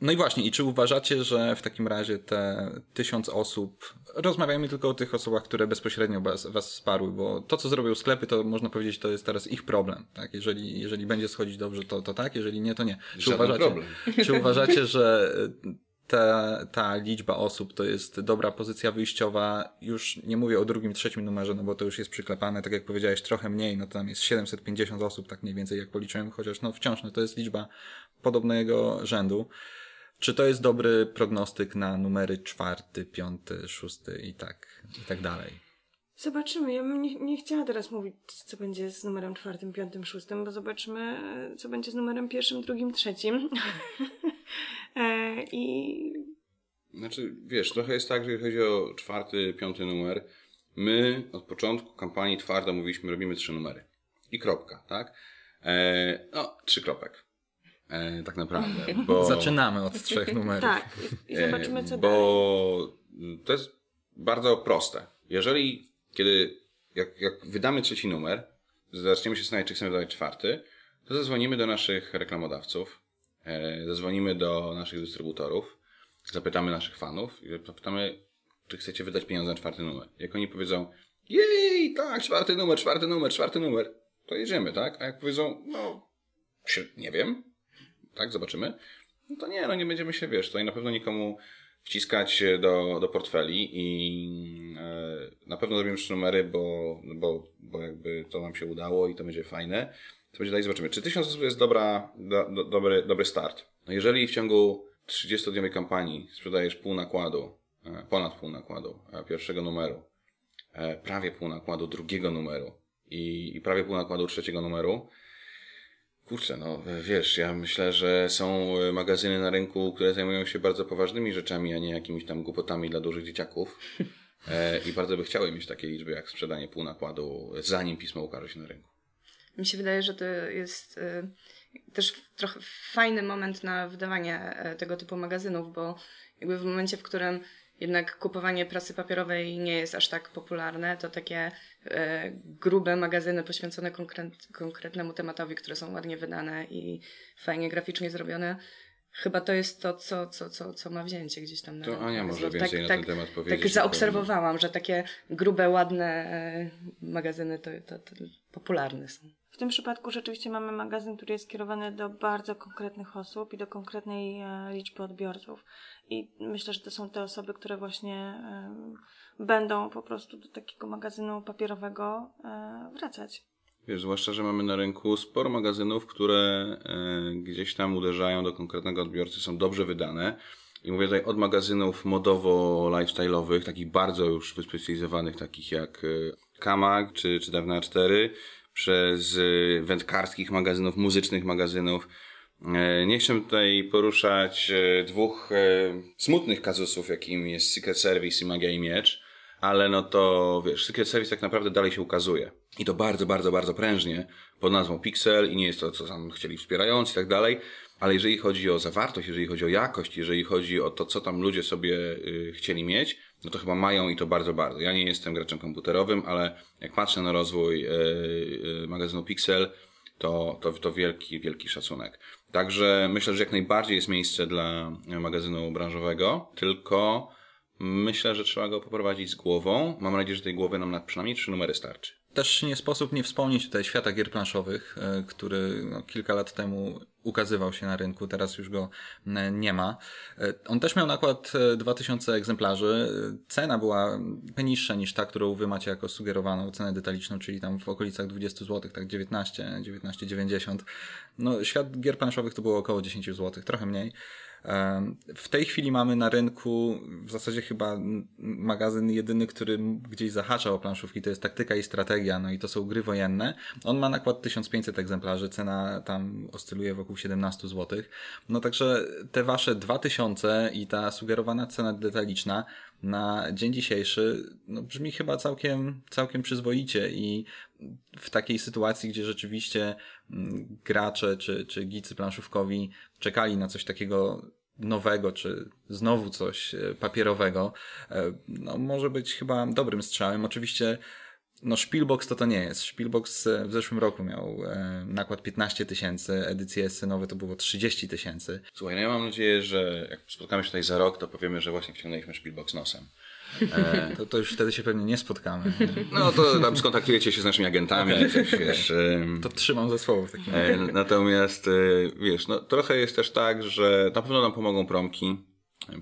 No i właśnie, i czy uważacie, że w takim razie te tysiąc osób, rozmawiajmy tylko o tych osobach, które bezpośrednio was, was wsparły, bo to, co zrobią sklepy, to można powiedzieć, to jest teraz ich problem, tak? Jeżeli, jeżeli będzie schodzić dobrze, to, to tak, jeżeli nie, to nie. Czy Żaden uważacie, problem. czy uważacie, że ta, ta liczba osób to jest dobra pozycja wyjściowa, już nie mówię o drugim, trzecim numerze, no bo to już jest przyklepane, tak jak powiedziałeś, trochę mniej, no tam jest 750 osób, tak mniej więcej jak policzyłem, chociaż no wciąż, no to jest liczba podobnego rzędu. Czy to jest dobry prognostyk na numery czwarty, piąty, szósty i tak, i tak dalej? Zobaczymy. Ja bym nie, nie chciała teraz mówić, co będzie z numerem czwartym, piątym, szóstym, bo zobaczymy, e, co będzie z numerem pierwszym, drugim, trzecim. e, I Znaczy, wiesz, trochę jest tak, że jeżeli chodzi o czwarty, piąty numer, my od początku kampanii twardo mówiliśmy, robimy trzy numery. I kropka, tak? E, no, trzy kropek. E, tak naprawdę. Bo, Zaczynamy od trzech numerów. tak, i, i zobaczymy, co E, dalej. Bo to jest bardzo proste. Jeżeli, kiedy, jak, jak wydamy trzeci numer, zaczniemy się zastanawiać, czy chcemy wydać czwarty, to zadzwonimy do naszych reklamodawców, e, zadzwonimy do naszych dystrybutorów, zapytamy naszych fanów i zapytamy, czy chcecie wydać pieniądze na czwarty numer. Jak oni powiedzą, jej, tak, czwarty numer, czwarty numer, czwarty numer, to jedziemy, tak? A jak powiedzą, no, nie wiem, tak, zobaczymy, no to nie, no nie będziemy się, wiesz, tutaj na pewno nikomu wciskać do, do portfeli i e, na pewno zrobimy trzy numery, bo, bo, bo jakby to nam się udało i to będzie fajne. To będzie dalej zobaczymy. Czy tysiąc osób jest dobra, do, do, dobry, dobry start? No jeżeli w ciągu 30-dniowej kampanii sprzedajesz pół nakładu, e, ponad pół nakładu e, pierwszego numeru, prawie pół nakładu drugiego numeru i, i prawie pół nakładu trzeciego numeru, Kurczę, no wiesz, ja myślę, że są e, magazyny na rynku, które zajmują się bardzo poważnymi rzeczami, a nie jakimiś tam głupotami dla dużych dzieciaków. E, I bardzo by chciały mieć takie liczby jak sprzedanie pół nakładu, zanim pismo ukaże się na rynku. Mi się wydaje, że to jest y, też trochę fajny moment na wydawanie e, tego typu magazynów, bo jakby w momencie, w którym jednak kupowanie prasy papierowej nie jest aż tak popularne, to takie e, grube magazyny poświęcone konkret, konkretnemu tematowi, które są ładnie wydane i fajnie graficznie zrobione, chyba to jest to, co, co, co, co ma wzięcie gdzieś tam na To. Ania może więcej na ten temat powiedzieć. Tak zaobserwowałam, że takie grube, ładne e, magazyny to, to, to popularne są. W tym przypadku rzeczywiście mamy magazyn, który jest skierowany do bardzo konkretnych osób i do konkretnej e, liczby odbiorców. I myślę, że to są te osoby, które właśnie e, będą po prostu do takiego magazynu papierowego wracać. Wiesz, zwłaszcza, że mamy na rynku sporo magazynów, które e, gdzieś tam uderzają do konkretnego odbiorcy, są dobrze wydane. I mówię tutaj od magazynów modowo-lifestyle'owych, takich bardzo już wyspecjalizowanych, takich jak e, Kamag czy, czy Dawna 4, przez e, wędkarskich magazynów, muzycznych magazynów. Nie chcę tutaj poruszać dwóch smutnych kazusów, jakim jest Secret Service i Magia i Miecz, ale no to wiesz, Secret Service tak naprawdę dalej się ukazuje. I to bardzo, bardzo, bardzo prężnie pod nazwą Pixel i nie jest to, co tam chcieli wspierając i tak dalej. Ale jeżeli chodzi o zawartość, jeżeli chodzi o jakość, jeżeli chodzi o to, co tam ludzie sobie y, chcieli mieć, no to chyba mają i to bardzo, bardzo. Ja nie jestem graczem komputerowym, ale jak patrzę na rozwój y, y, magazynu Pixel, to, to, to wielki, wielki szacunek. Także myślę, że jak najbardziej jest miejsce dla magazynu branżowego, tylko myślę, że trzeba go poprowadzić z głową. Mam nadzieję, że tej głowy nam na przynajmniej trzy numery starczy. też nie sposób nie wspomnieć tutaj świata gier planszowych, e, który no, kilka lat temu ukazywał się na rynku, teraz już go e, nie ma. E, on też miał nakład 2000 egzemplarzy. Cena była niższa niż ta, którą wy macie jako sugerowaną cenę detaliczną, czyli tam w okolicach 20 zł, tak 19, 19,90. No, świat gier planszowych to było około 10 zł, trochę mniej. W tej chwili mamy na rynku w zasadzie chyba magazyn jedyny, który gdzieś zahacza o planszówki, to jest taktyka i strategia, no i to są gry wojenne. On ma nakład 1500 egzemplarzy, cena tam oscyluje wokół 17 zł. No także te wasze 2000 i ta sugerowana cena detaliczna na dzień dzisiejszy no, brzmi chyba całkiem, całkiem przyzwoicie i w takiej sytuacji, gdzie rzeczywiście mm, gracze czy, czy gicy planszówkowi czekali na coś takiego nowego, czy znowu coś e, papierowego, e, no, może być chyba dobrym strzałem. Oczywiście no Spielbox to to nie jest. Spielbox e, w zeszłym roku miał nakład 15 tysięcy, edycje synowe to było 30 tysięcy. Słuchaj, no ja mam nadzieję, że jak spotkamy się tutaj za rok, to powiemy, że właśnie wciągnęliśmy Spielbox nosem. E, to, to już wtedy się pewnie nie spotkamy. No to tam skontaktujecie się z naszymi agentami, okay. coś, wiesz. To trzymam za słowo w takim razie. Natomiast, wiesz, no trochę jest też tak, że na pewno nam pomogą promki.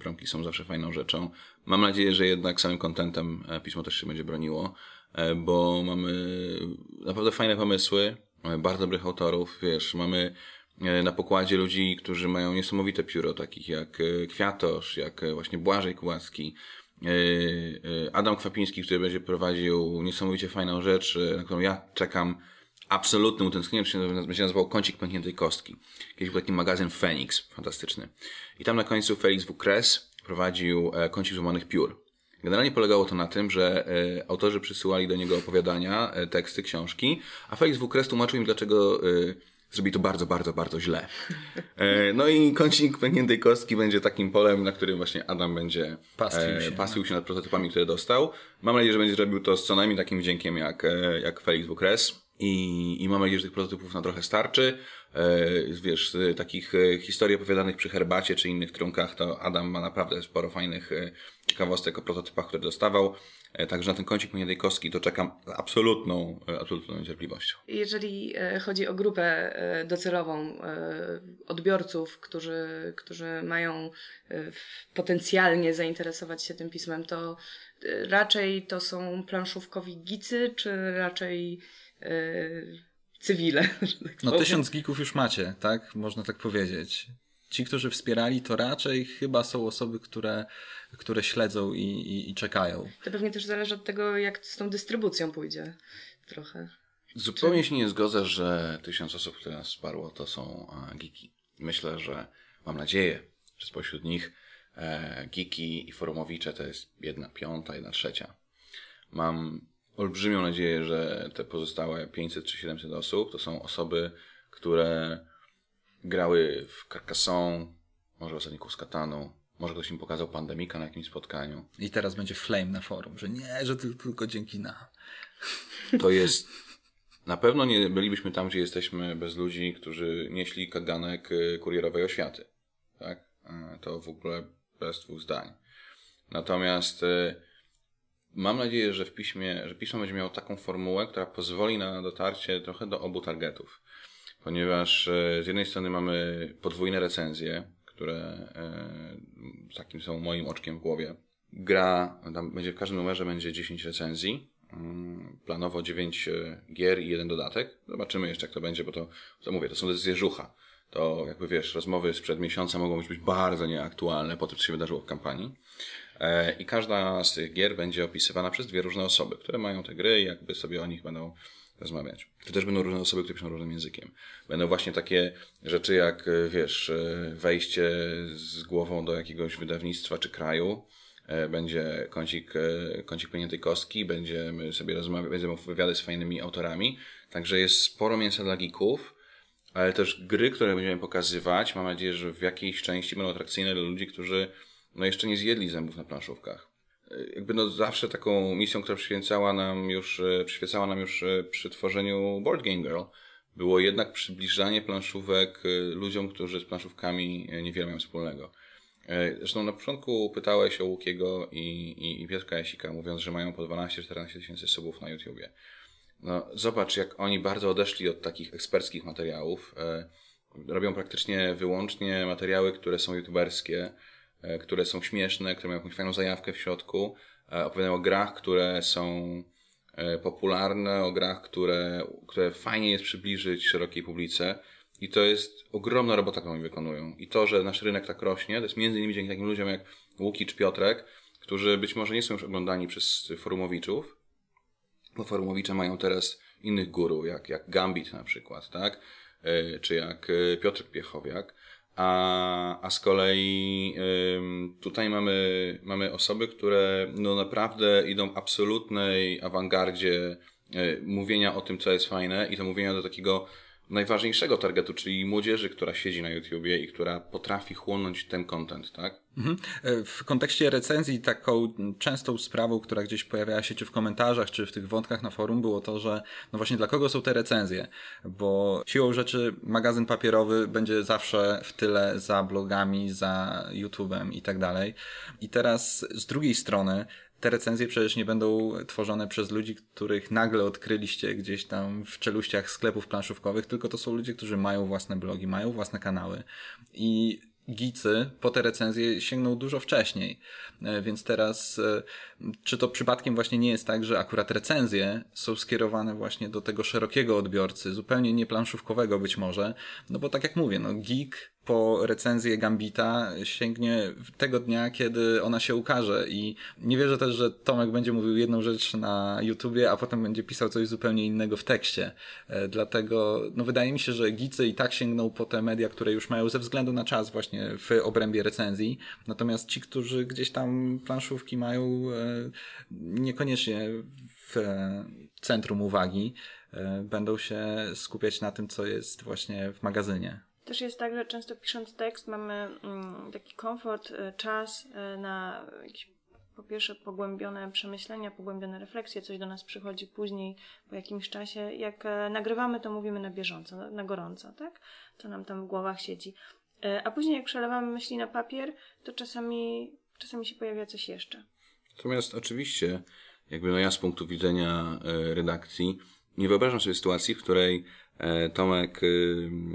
Promki są zawsze fajną rzeczą. Mam nadzieję, że jednak samym kontentem e, pismo też się będzie broniło, e, bo mamy naprawdę fajne pomysły, mamy bardzo dobrych autorów, wiesz, mamy na pokładzie ludzi, którzy mają niesamowite pióro, takich jak Kwiatosz, jak właśnie Błażej Kułacki, E, e, Adam Kwapiński, który będzie prowadził niesamowicie fajną rzecz, e, na którą ja czekam absolutnym utęsknieniem, się będzie nazywał Kącik Pękniętej Kostki. Kiedyś był taki magazyn Phoenix, fantastyczny. I tam na końcu Felix Wukres prowadził Kącik Złamanych Piór. Generalnie polegało to na tym, że autorzy przysyłali do niego opowiadania, teksty, książki, a Felix Wukres tłumaczył im, dlaczego zrobi to bardzo, bardzo, bardzo źle. E, no i kącik pękniętej kostki będzie takim polem, na którym właśnie Adam będzie pastwił się, pastwił się nad prototypami, które dostał. Mam nadzieję, że będzie zrobił to z co najmniej takim wdziękiem jak, e, jak Felix Bukres. I, I mam nadzieję, że tych prototypów na trochę starczy. E, wiesz, z takich historii opowiadanych przy herbacie czy innych trunkach, to Adam ma naprawdę sporo fajnych ciekawostek o prototypach, które dostawał. E, także na ten kącik płyniętej kostki to czekam absolutną, e, absolutną niecierpliwością. Jeżeli e, chodzi o grupę docelową odbiorców, którzy, którzy mają potencjalnie zainteresować się tym pismem, to raczej to są planszówkowi gicy, czy raczej cywile? Tak no tysiąc geeków już macie, tak? Można tak powiedzieć ci, którzy wspierali, to raczej chyba są osoby, które, które śledzą i, i, i czekają. To pewnie też zależy od tego, jak z tą dystrybucją pójdzie trochę. Zupełnie Czy... się nie zgodzę, że tysiąc osób, które nas wsparło, to są geeki. Myślę, że mam nadzieję, że spośród nich e, geeki i forumowicze to jest jedna piąta, jedna trzecia. Mam olbrzymią nadzieję, że te pozostałe 500 czy 700 osób to są osoby, które grały w Carcassonne, może Osadników z Kataną, może ktoś im pokazał Pandemika na jakimś spotkaniu. I teraz będzie flame na forum, że nie, że tylko, dzięki nam. To jest... Na pewno nie bylibyśmy tam, gdzie jesteśmy bez ludzi, którzy nieśli kaganek y, kurierowej oświaty. Tak? To w ogóle bez dwóch zdań. Natomiast y, mam nadzieję, że w piśmie, że pismo będzie miało taką formułę, która pozwoli na dotarcie trochę do obu targetów ponieważ e, z jednej strony mamy podwójne recenzje, które e, takim są moim oczkiem w głowie. Gra, tam będzie w każdym numerze będzie 10 recenzji, mm, planowo 9 e, gier i jeden dodatek. Zobaczymy jeszcze jak to będzie, bo to, to mówię, to są decyzje żucha. To jakby wiesz, rozmowy sprzed miesiąca mogą być bardzo nieaktualne po tym, co się wydarzyło w kampanii. I każda z tych gier będzie opisywana przez dwie różne osoby, które mają te gry i jakby sobie o nich będą rozmawiać. To też będą różne osoby, które piszą różnym językiem. Będą właśnie takie rzeczy jak, e, wiesz, e, wejście z głową do jakiegoś wydawnictwa czy kraju, e, będzie kącik, kącik pieniętej kostki, będziemy sobie rozmawiać, będziemy wywiady z fajnymi autorami. Także jest sporo mięsa dla geeków, ale też gry, które będziemy pokazywać, mam nadzieję, że w jakiejś części będą atrakcyjne dla ludzi, którzy no jeszcze nie zjedli zębów na planszówkach jakby no zawsze taką misją, która przyświecała nam już, e, przyświecała nam już e, przy tworzeniu Board Game Girl, było jednak przybliżanie planszówek e, ludziom, którzy z planszówkami niewiele mają wspólnego. Zresztą na początku pytałeś o Łukiego i, i, i Piotrka Jasika, mówiąc, że mają po 12-14 tysięcy subów na YouTubie. No, zobacz, jak oni bardzo odeszli od takich eksperckich materiałów. E, robią praktycznie wyłącznie materiały, które są youtuberskie, e, które są śmieszne, które mają jakąś fajną zajawkę w środku. E, opowiadają o grach, które są e, popularne, o grach, które, które fajnie jest przybliżyć szerokiej publice. I to jest ogromna robota, którą oni wykonują. I to, że nasz rynek tak rośnie, to jest między innymi dzięki takim ludziom jak Łuki czy Piotrek, którzy być może nie są już oglądani przez forumowiczów, bo forumowicze mają teraz innych guru, jak, jak Gambit na przykład, tak? E, czy jak e, Piotr Piechowiak. A, a z kolei tutaj mamy, mamy osoby, które no naprawdę idą absolutnej awangardzie y, mówienia o tym, co jest fajne i to mówienia do takiego najważniejszego targetu, czyli młodzieży, która siedzi na YouTubie i która potrafi chłonąć ten content, tak? Mhm. E, W kontekście recenzji taką częstą sprawą, która gdzieś pojawiała się czy w komentarzach, czy w tych wątkach na forum było to, że no właśnie dla kogo są te recenzje? Bo siłą rzeczy magazyn papierowy będzie zawsze w tyle za blogami, za YouTubem i tak dalej. I teraz z drugiej strony te recenzje przecież nie będą tworzone przez ludzi, których nagle odkryliście gdzieś tam w czeluściach sklepów planszówkowych, tylko to są ludzie, którzy mają własne blogi, mają własne kanały. I gicy po te recenzje sięgną dużo wcześniej. E, Więc teraz, e, czy to przypadkiem właśnie nie jest tak, że akurat recenzje są skierowane właśnie do tego szerokiego odbiorcy, zupełnie nie planszówkowego być może, no bo tak jak mówię, no geek po recenzję Gambita sięgnie tego dnia, kiedy ona się ukaże i nie wierzę też, że Tomek będzie mówił jedną rzecz na YouTubie, a potem będzie pisał coś zupełnie innego w tekście. E, Dlatego, no wydaje mi się, że gicy i tak sięgną po te media, które już mają ze względu na czas właśnie w obrębie recenzji, natomiast ci, którzy gdzieś tam planszówki mają e, niekoniecznie w e, centrum uwagi, e, będą się skupiać na tym, co jest właśnie w magazynie. Też jest tak, że często pisząc tekst mamy mm, taki komfort, y, czas na jakieś po pierwsze pogłębione przemyślenia, pogłębione refleksje, coś do nas przychodzi później po jakimś czasie. Jak e, nagrywamy, to mówimy na bieżąco, na, gorąco, tak? Co nam tam w głowach siedzi. E, A później jak przelewamy myśli na papier, to czasami, czasami się pojawia coś jeszcze. Natomiast oczywiście, jakby no ja z punktu widzenia e, redakcji, nie wyobrażam sobie sytuacji, w której e, Tomek, e,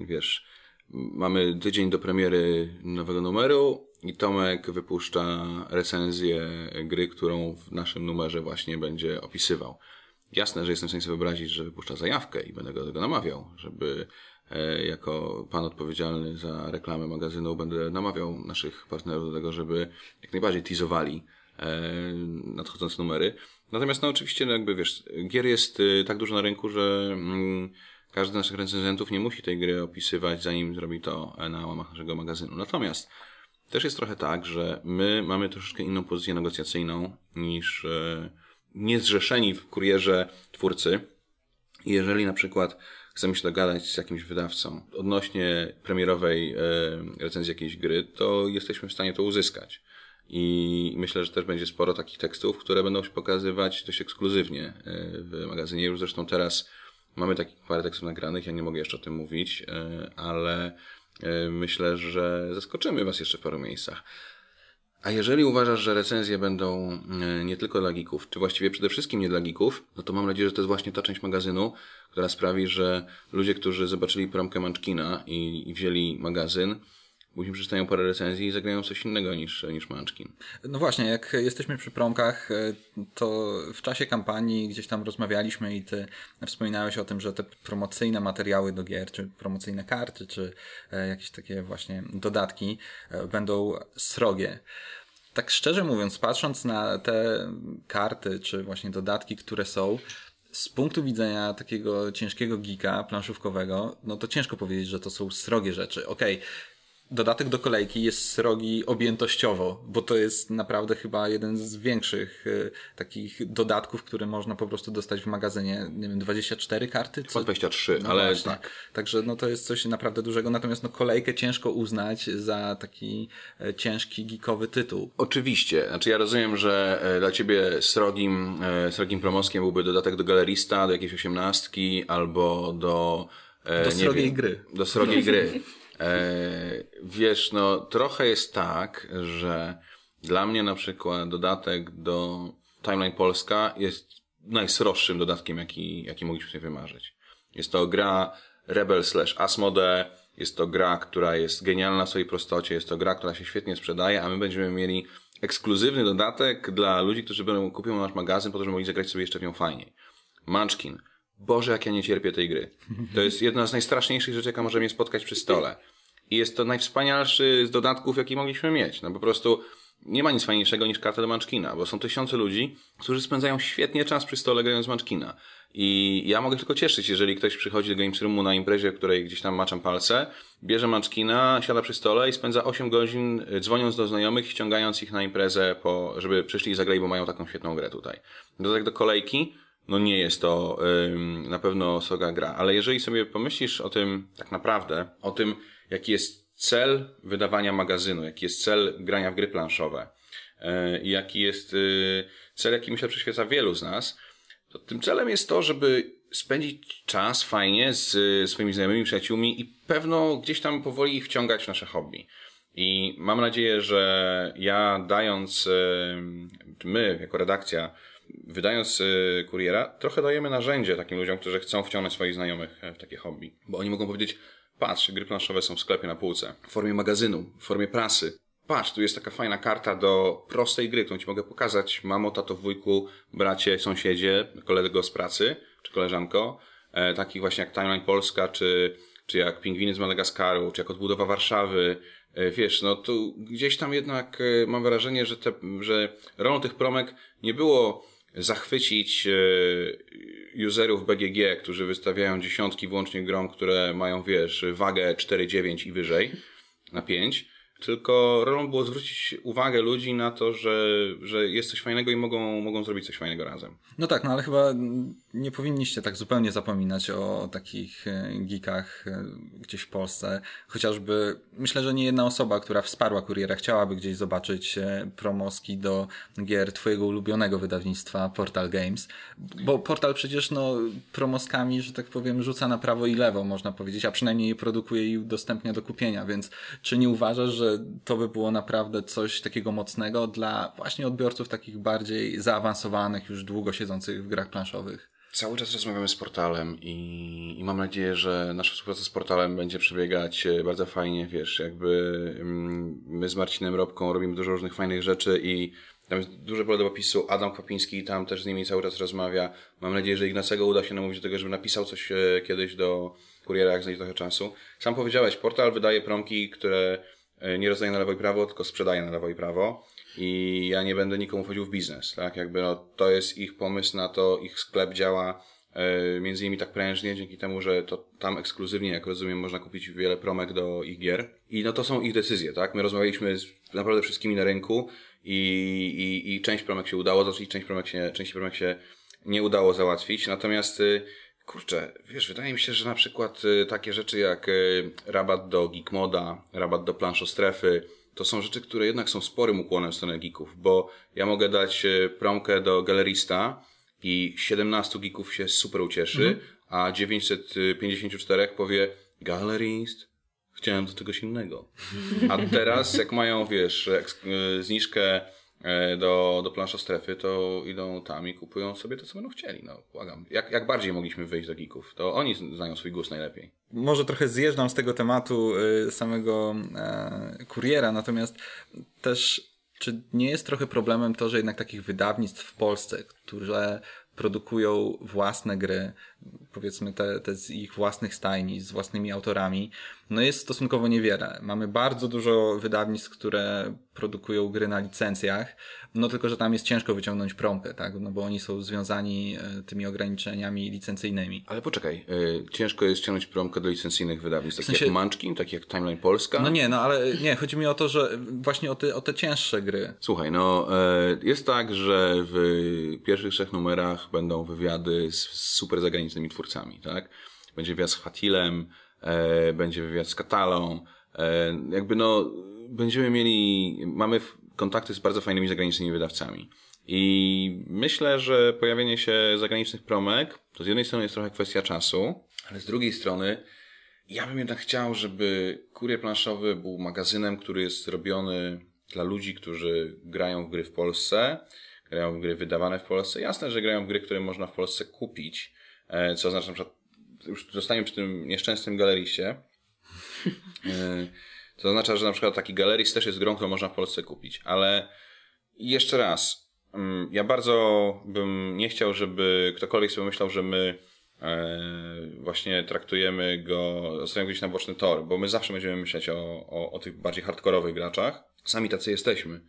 wiesz, mamy tydzień do premiery nowego numeru i Tomek wypuszcza recenzję gry, którą w naszym numerze właśnie będzie opisywał. Jasne, że jestem w stanie sobie wyobrazić, że wypuszcza zajawkę i będę go do tego namawiał, żeby e, jako pan odpowiedzialny za reklamę magazynu będę namawiał naszych partnerów do tego, żeby jak najbardziej teasowali nadchodzące numery. Natomiast no oczywiście no jakby wiesz, gier jest y, tak dużo na rynku, że mm, każdy z naszych recenzentów nie musi tej gry opisywać zanim zrobi to e, na łamach naszego magazynu. Natomiast też jest trochę tak, że my mamy troszeczkę inną pozycję negocjacyjną niż e, niezrzeszeni w kurierze twórcy. Jeżeli na przykład chcemy się dogadać z jakimś wydawcą odnośnie premierowej e, recenzji jakiejś gry, to jesteśmy w stanie to uzyskać. I myślę, że też będzie sporo takich tekstów, które będą się pokazywać dość ekskluzywnie e, w magazynie. Już zresztą teraz mamy takich parę tekstów nagranych, ja nie mogę jeszcze o tym mówić, e, ale e, myślę, że zaskoczymy Was jeszcze w paru miejscach. A jeżeli uważasz, że recenzje będą nie tylko dla geeków, czy właściwie przede wszystkim nie dla geeków, no to mam nadzieję, że to jest właśnie ta część magazynu, która sprawi, że ludzie, którzy zobaczyli promkę Munchkina i, i wzięli magazyn, później przeczytają parę recenzji i zagrają coś innego niż, niż Munchkin. No właśnie, jak jesteśmy przy promkach, e, to w czasie kampanii gdzieś tam rozmawialiśmy i ty wspominałeś o tym, że te promocyjne materiały do gier, czy promocyjne karty, czy e, jakieś takie właśnie dodatki e, będą srogie. Tak szczerze mówiąc, patrząc na te karty, czy właśnie dodatki, które są, z punktu widzenia takiego ciężkiego geeka planszówkowego, no to ciężko powiedzieć, że to są srogie rzeczy. Okej, dodatek do kolejki jest srogi objętościowo, bo to jest naprawdę chyba jeden z większych y, takich dodatków, które można po prostu dostać w magazynie, nie wiem, 24 karty? Chyba 23, No ale właśnie. tak. Także no to jest coś naprawdę dużego, natomiast no kolejkę ciężko uznać za taki e, ciężki geekowy tytuł. Oczywiście. Znaczy ja rozumiem, że e, dla ciebie srogim, srogim promoskiem byłby dodatek do galerista, do jakiejś osiemnastki albo do... Do srogiej wiem, gry. Do srogiej gry. E, wiesz, no trochę jest tak, że dla mnie na przykład dodatek do Timeline Polska jest najsroższym dodatkiem, jaki, jaki mogliśmy sobie wymarzyć. Jest to gra Rebel slash Asmode, jest to gra, która jest genialna w swojej prostocie, jest to gra, która się świetnie sprzedaje, a my będziemy mieli ekskluzywny dodatek dla ludzi, którzy będą kupią nasz magazyn po to, żeby mogli zagrać sobie jeszcze w nią fajniej. Munchkin. Boże, jak ja nie cierpię tej gry. To jest jedna z najstraszniejszych rzeczy, jaka może mnie spotkać przy stole. I jest to najwspanialszy z dodatków, jaki mogliśmy mieć. No po prostu nie ma nic fajniejszego niż karta do Munchkina, bo są tysiące ludzi, którzy spędzają świetnie czas przy stole grając Munchkina. I ja mogę tylko cieszyć, jeżeli ktoś przychodzi do Games Roomu na imprezie, w której gdzieś tam maczam palce, bierze Munchkina, siada przy stole i spędza 8 godzin y, dzwoniąc do znajomych, ściągając ich na imprezę, po, żeby przyszli i zagrali, bo mają taką świetną grę tutaj. Dodatek do kolejki, no nie jest to ym, na pewno soga gra, ale jeżeli sobie pomyślisz o tym tak naprawdę, o tym, jaki jest cel wydawania magazynu, jaki jest cel grania w gry planszowe yy, jaki jest yy, cel, jaki myślę przyświeca wielu z nas, to tym celem jest to, żeby spędzić czas fajnie z swoimi znajomymi, przyjaciółmi i pewno gdzieś tam powoli ich wciągać w nasze hobby. I mam nadzieję, że ja dając, my jako redakcja, wydając y, kuriera, trochę dajemy narzędzie takim ludziom, którzy chcą wciągnąć swoich znajomych w takie hobby. Bo oni mogą powiedzieć, patrz, gry planszowe są w sklepie na półce, w formie magazynu, w formie prasy. Patrz, tu jest taka fajna karta do prostej gry, którą ci mogę pokazać. Mamo, tato, wujku, bracie, sąsiedzie, kolego z pracy, czy koleżanko. E, takich właśnie jak Timeline Polska, czy, czy jak Pingwiny z Madagaskaru, czy jak Odbudowa Warszawy. E, wiesz, no tu gdzieś tam jednak e, mam wrażenie, że, te, że rolą tych promek nie było zachwycić e, userów BGG, którzy wystawiają dziesiątki włącznie grom, które mają, wiesz, wagę 4,9 i wyżej na 5, tylko rolą było zwrócić uwagę ludzi na to, że, że jest coś fajnego i mogą, mogą zrobić coś fajnego razem. No tak, no ale chyba nie powinniście tak zupełnie zapominać o takich e, geekach e, gdzieś w Polsce. Chociażby myślę, że nie jedna osoba, która wsparła kuriera, chciałaby gdzieś zobaczyć e, promoski do gier twojego ulubionego wydawnictwa Portal Games. Bo Portal przecież no, promoskami, że tak powiem, rzuca na prawo i lewo, można powiedzieć, a przynajmniej je produkuje i udostępnia do kupienia. Więc czy nie uważasz, że to by było naprawdę coś takiego mocnego dla właśnie odbiorców takich bardziej zaawansowanych, już długo siedzących w grach planszowych? Cały czas rozmawiamy z portalem i, i mam nadzieję, że nasza współpraca z portalem będzie przebiegać e, bardzo fajnie, wiesz, jakby mm, my z Marcinem Robką robimy dużo różnych fajnych rzeczy i tam jest duże pole do opisu. Adam Kwapiński tam też z nimi cały czas rozmawia. Mam nadzieję, że Ignacego uda się namówić do tego, żeby napisał coś e, kiedyś do kuriera, jak znajdzie trochę czasu. Sam powiedziałeś, portal wydaje promki, które e, nie rozdaje na lewo i prawo, tylko sprzedaje na lewo i prawo i ja nie będę nikomu wchodził w biznes, tak? Jakby no, to jest ich pomysł na to, ich sklep działa e, między innymi tak prężnie, dzięki temu, że to tam ekskluzywnie, jak rozumiem, można kupić wiele promek do ich gier. I no to są ich decyzje, tak? My rozmawialiśmy z naprawdę wszystkimi na rynku i, i, i część promek się udało załatwić, część promek się, część promek się nie udało załatwić. Natomiast y, kurczę, wiesz, wydaje mi się, że na przykład y, takie rzeczy jak y, rabat do Geekmoda, rabat do planszostrefy, to są rzeczy, które jednak są sporym ukłonem w stronę geeków, bo ja mogę dać e, promkę do galerista i 17 geeków się super ucieszy, mhm. a 954 powie galerist, chciałem do czegoś innego. A teraz jak mają, wiesz, e, zniżkę do, do plansza strefy, to idą tam i kupują sobie to, co będą chcieli. No, błagam. Jak, jak bardziej mogliśmy wyjść do geeków? To oni znają swój gust najlepiej. Może trochę zjeżdżam z tego tematu y, samego e, kuriera, natomiast też czy nie jest trochę problemem to, że jednak takich wydawnictw w Polsce, które produkują własne gry, powiedzmy te, te z ich własnych stajni, z własnymi autorami, no jest stosunkowo niewiele. Mamy bardzo dużo wydawnictw, które produkują gry na licencjach, no tylko, że tam jest ciężko wyciągnąć promkę, tak? No bo oni są związani e, tymi ograniczeniami licencyjnymi. Ale poczekaj, yy, ciężko jest ściągnąć promkę do licencyjnych wydawnictw, takich w sensie... jak Munchkin, takich jak Timeline Polska? No nie, no ale nie, chodzi mi o to, że właśnie o te, o te cięższe gry. Słuchaj, no yy, jest tak, że w pierwszych trzech numerach będą wywiady z super zagranicznymi twórcami, tak? Będzie wywiad z Fatilem, e, będzie wywiad z Katalą, e, jakby no, będziemy mieli, mamy kontakty z bardzo fajnymi zagranicznymi wydawcami. I myślę, że pojawienie się zagranicznych promek to z jednej strony jest trochę kwestia czasu, ale z drugiej strony ja bym jednak chciał, żeby Kurier Planszowy był magazynem, który jest robiony dla ludzi, którzy grają w gry w Polsce, grają w gry wydawane w Polsce. Jasne, że grają w gry, które można w Polsce kupić, e, co oznacza na przykład, już zostaniemy przy tym nieszczęsnym galeriście, e, to oznacza, że na przykład taki galerist też jest grą, którą można w Polsce kupić, ale jeszcze raz, mm, ja bardzo bym nie chciał, żeby ktokolwiek sobie myślał, że my e, właśnie traktujemy go, zostawiamy gdzieś na boczny tor, bo my zawsze będziemy myśleć o, o, o tych bardziej hardkorowych graczach. Sami tacy jesteśmy.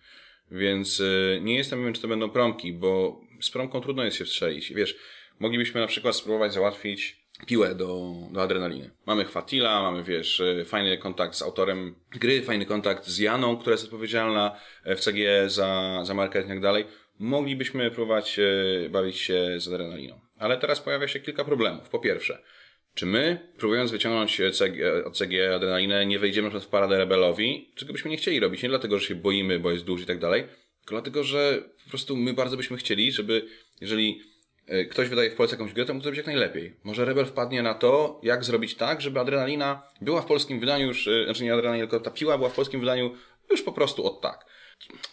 Więc e, nie jestem pewien, czy to będą promki, bo z promką trudno jest się wstrzelić. Wiesz, moglibyśmy na przykład spróbować załatwić piłę do, do adrenaliny. Mamy chwatila, mamy, wiesz, e, fajny kontakt z autorem gry, fajny kontakt z Janą, która jest odpowiedzialna e, w CG za, za marketing i tak dalej. Moglibyśmy próbować e, bawić się z adrenaliną. Ale teraz pojawia się kilka problemów. Po pierwsze, czy my, próbując wyciągnąć CG, od CG adrenalinę, nie wejdziemy w paradę rebelowi, czego byśmy nie chcieli robić? Nie dlatego, że się boimy, bo jest duży i tak dalej, tylko dlatego, że po prostu my bardzo byśmy chcieli, żeby jeżeli E, ktoś wydaje w Polsce jakąś grę, to mógł zrobić jak najlepiej. Może Rebel wpadnie na to, jak zrobić tak, żeby Adrenalina była w polskim wydaniu już, e, znaczy nie Adrenalina, tylko ta piła była w polskim wydaniu już po prostu od tak.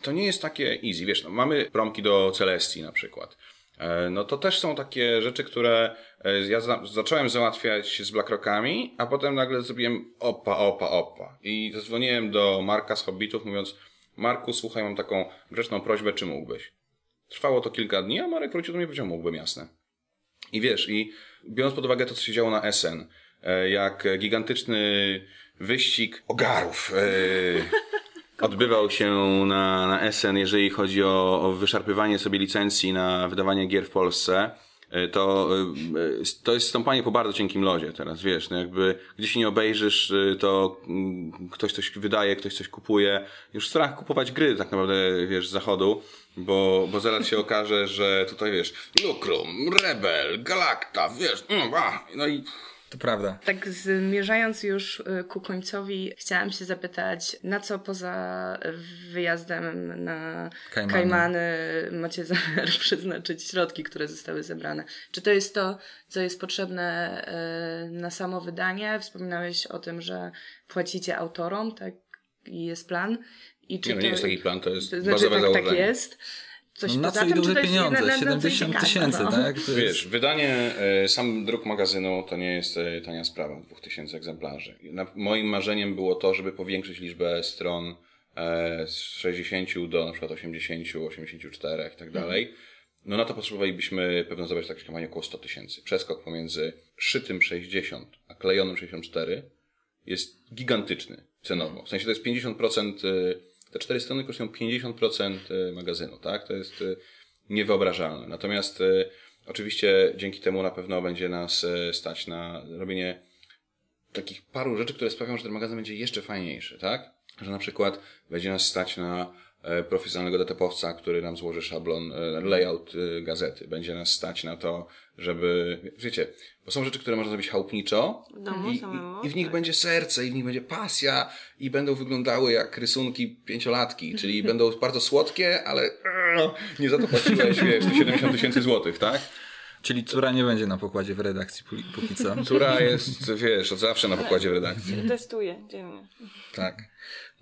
To nie jest takie easy, wiesz, no, mamy promki do Celestii na przykład. E, no to też są takie rzeczy, które ja za zacząłem załatwiać z Blackrockami, a potem nagle zrobiłem opa, opa, opa. I zadzwoniłem do Marka z Hobbitów mówiąc, Marku, słuchaj, mam taką grzeczną prośbę, czy mógłbyś? Trwało to kilka dni, a Marek wrócił do mnie i powiedział, mógłbym, jasne. I wiesz, i biorąc pod uwagę to, co się działo na SN, e, jak gigantyczny wyścig ogarów e, odbywał się na, na SN, jeżeli chodzi o, o wyszarpywanie sobie licencji na wydawanie gier w Polsce, to, to jest stąpanie po bardzo cienkim lodzie teraz, wiesz, no jakby gdzieś się nie obejrzysz, to mm, ktoś coś wydaje, ktoś coś kupuje. Już strach kupować gry tak naprawdę, wiesz, z zachodu. Bo, bo zaraz się okaże, że tutaj wiesz, Lucrum, Rebel, Galacta, wiesz, mm, no i to prawda. Tak zmierzając już y, ku końcowi, chciałam się zapytać, na co poza wyjazdem na Kajmany, Kajmany macie zamiar przeznaczyć środki, które zostały zebrane? Czy to jest to, co jest potrzebne y, na samo wydanie? Wspominałeś o tym, że płacicie autorom, tak? I jest plan. I czy nie, no nie jest taki plan, to jest to znaczy, tak. Tak jest. Coś no na co idą te pieniądze? Na, na 70 tysięcy, no. tak? To Wiesz, jest... wydanie, e, sam druk magazynu to nie jest e, tania sprawa, 2000 egzemplarzy. Na, moim marzeniem było to, żeby powiększyć liczbę stron e, z 60 do na przykład 80, 84 i tak dalej. No na to potrzebowalibyśmy pewno zabrać taką kampanię około 100 tysięcy. Przeskok pomiędzy szytym 60 a klejonym 64 jest gigantyczny cenowo. W sensie to jest 50% te cztery strony kosztują 50% e, magazynu, tak? To jest e, niewyobrażalne. Natomiast e, oczywiście dzięki temu na pewno będzie nas stać na robienie takich paru rzeczy, które sprawią, że ten magazyn będzie jeszcze fajniejszy, tak? Że na przykład będzie nas stać na profesjonalnego datapowca, który nam złoży szablon, layout gazety. Będzie nas stać na to, żeby, wiecie, bo są rzeczy, które można zrobić chałupniczo w domu, i, samemu, i w nich tak. będzie serce, i w nich będzie pasja i będą wyglądały jak rysunki pięciolatki, czyli będą bardzo słodkie, ale nie za to płaciłeś, wiesz, 70 tysięcy złotych, tak? Czyli córa nie będzie na pokładzie w redakcji póki co. Córa jest, wiesz, od zawsze na pokładzie w redakcji. Testuje dziennie. Tak.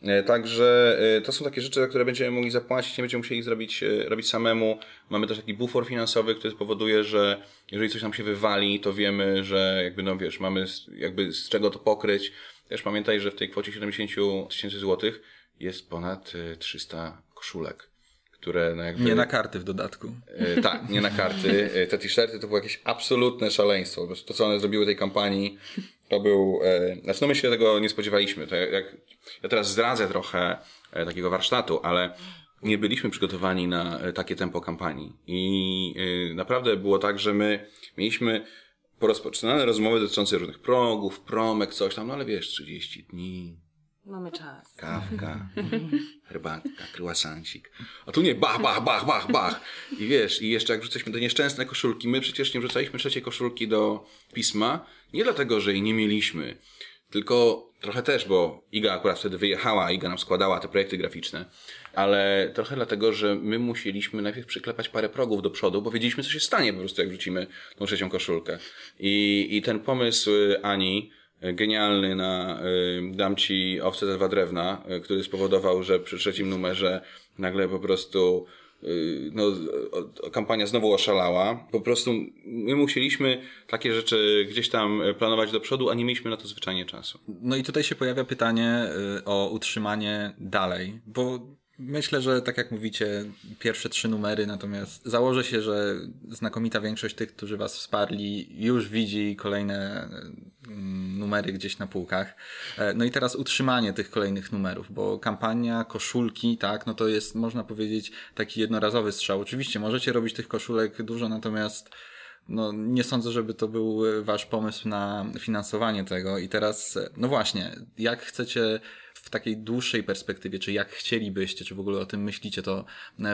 E, także e, to są takie rzeczy, za które będziemy mogli zapłacić, nie będziemy musieli zrobić e, robić samemu. Mamy też taki bufor finansowy, który spowoduje, że jeżeli coś nam się wywali, to wiemy, że jakby, no wiesz, mamy jakby z czego to pokryć. Też pamiętaj, że w tej kwocie 70 tysięcy złotych jest ponad 300 koszulek. Które no jakby... Nie na karty w dodatku. E, tak, nie na karty. Te t-shirty to było jakieś absolutne szaleństwo. To, co one zrobiły tej kampanii, to był... E, znaczy, no my się tego nie spodziewaliśmy. To jak, ja teraz zdradzę trochę e, takiego warsztatu, ale nie byliśmy przygotowani na takie tempo kampanii. I naprawdę było tak, że my mieliśmy porozpoczynane rozmowy dotyczące różnych progów, promek, coś tam, no ale wiesz, 30 dni. Mamy czas. Kawka, herbatka, kryłasancik. A tu nie, bach, bach, bach, bach, bach. I wiesz, i jeszcze jak wrzucaliśmy te nieszczęsne koszulki, my przecież nie wrzucaliśmy trzeciej koszulki do pisma, nie dlatego, że jej nie mieliśmy, tylko trochę też, bo Iga akurat wtedy wyjechała, Iga nam składała te projekty graficzne, ale trochę dlatego, że my musieliśmy najpierw przyklepać parę progów do przodu, bo wiedzieliśmy, co się stanie po prostu, jak wrzucimy tą trzecią koszulkę. I, i ten pomysł Ani, genialny na y, dam ci owce za dwa drewna, y, który spowodował, że przy trzecim numerze nagle po prostu y, no, kampania znowu oszalała. Po prostu my musieliśmy takie rzeczy gdzieś tam planować do przodu, a nie mieliśmy na to zwyczajnie czasu. No i tutaj się pojawia pytanie o utrzymanie dalej, bo myślę, że tak jak mówicie, pierwsze trzy numery, natomiast założę się, że znakomita większość tych, którzy was wsparli, już widzi kolejne numery gdzieś na półkach. E, No i teraz utrzymanie tych kolejnych numerów, bo kampania, koszulki, tak, no to jest, można powiedzieć, taki jednorazowy strzał. Oczywiście możecie robić tych koszulek dużo, natomiast no, nie sądzę, żeby to był e, wasz pomysł na finansowanie tego. I teraz, e, no właśnie, jak chcecie w takiej dłuższej perspektywie, czy jak chcielibyście, czy w ogóle o tym myślicie, to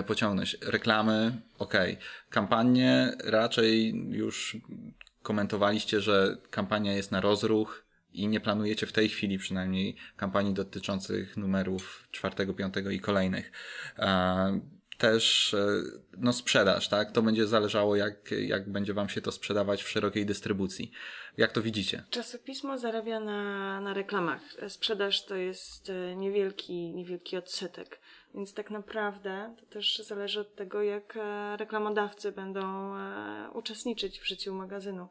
pociągnąć? Reklamy, okej. Kampanie raczej już komentowaliście, że kampania jest na rozruch i nie planujecie w tej chwili przynajmniej kampanii dotyczących numerów czwartego, piątego i kolejnych. E, Też e, no sprzedaż, tak? To będzie zależało jak, jak będzie wam się to sprzedawać w szerokiej dystrybucji. Jak to widzicie? Czasopismo zarabia na, na reklamach. Sprzedaż to jest e, niewielki, niewielki odsetek. Więc tak naprawdę to też zależy od tego, jak e, reklamodawcy będą e, uczestniczyć w życiu magazynu.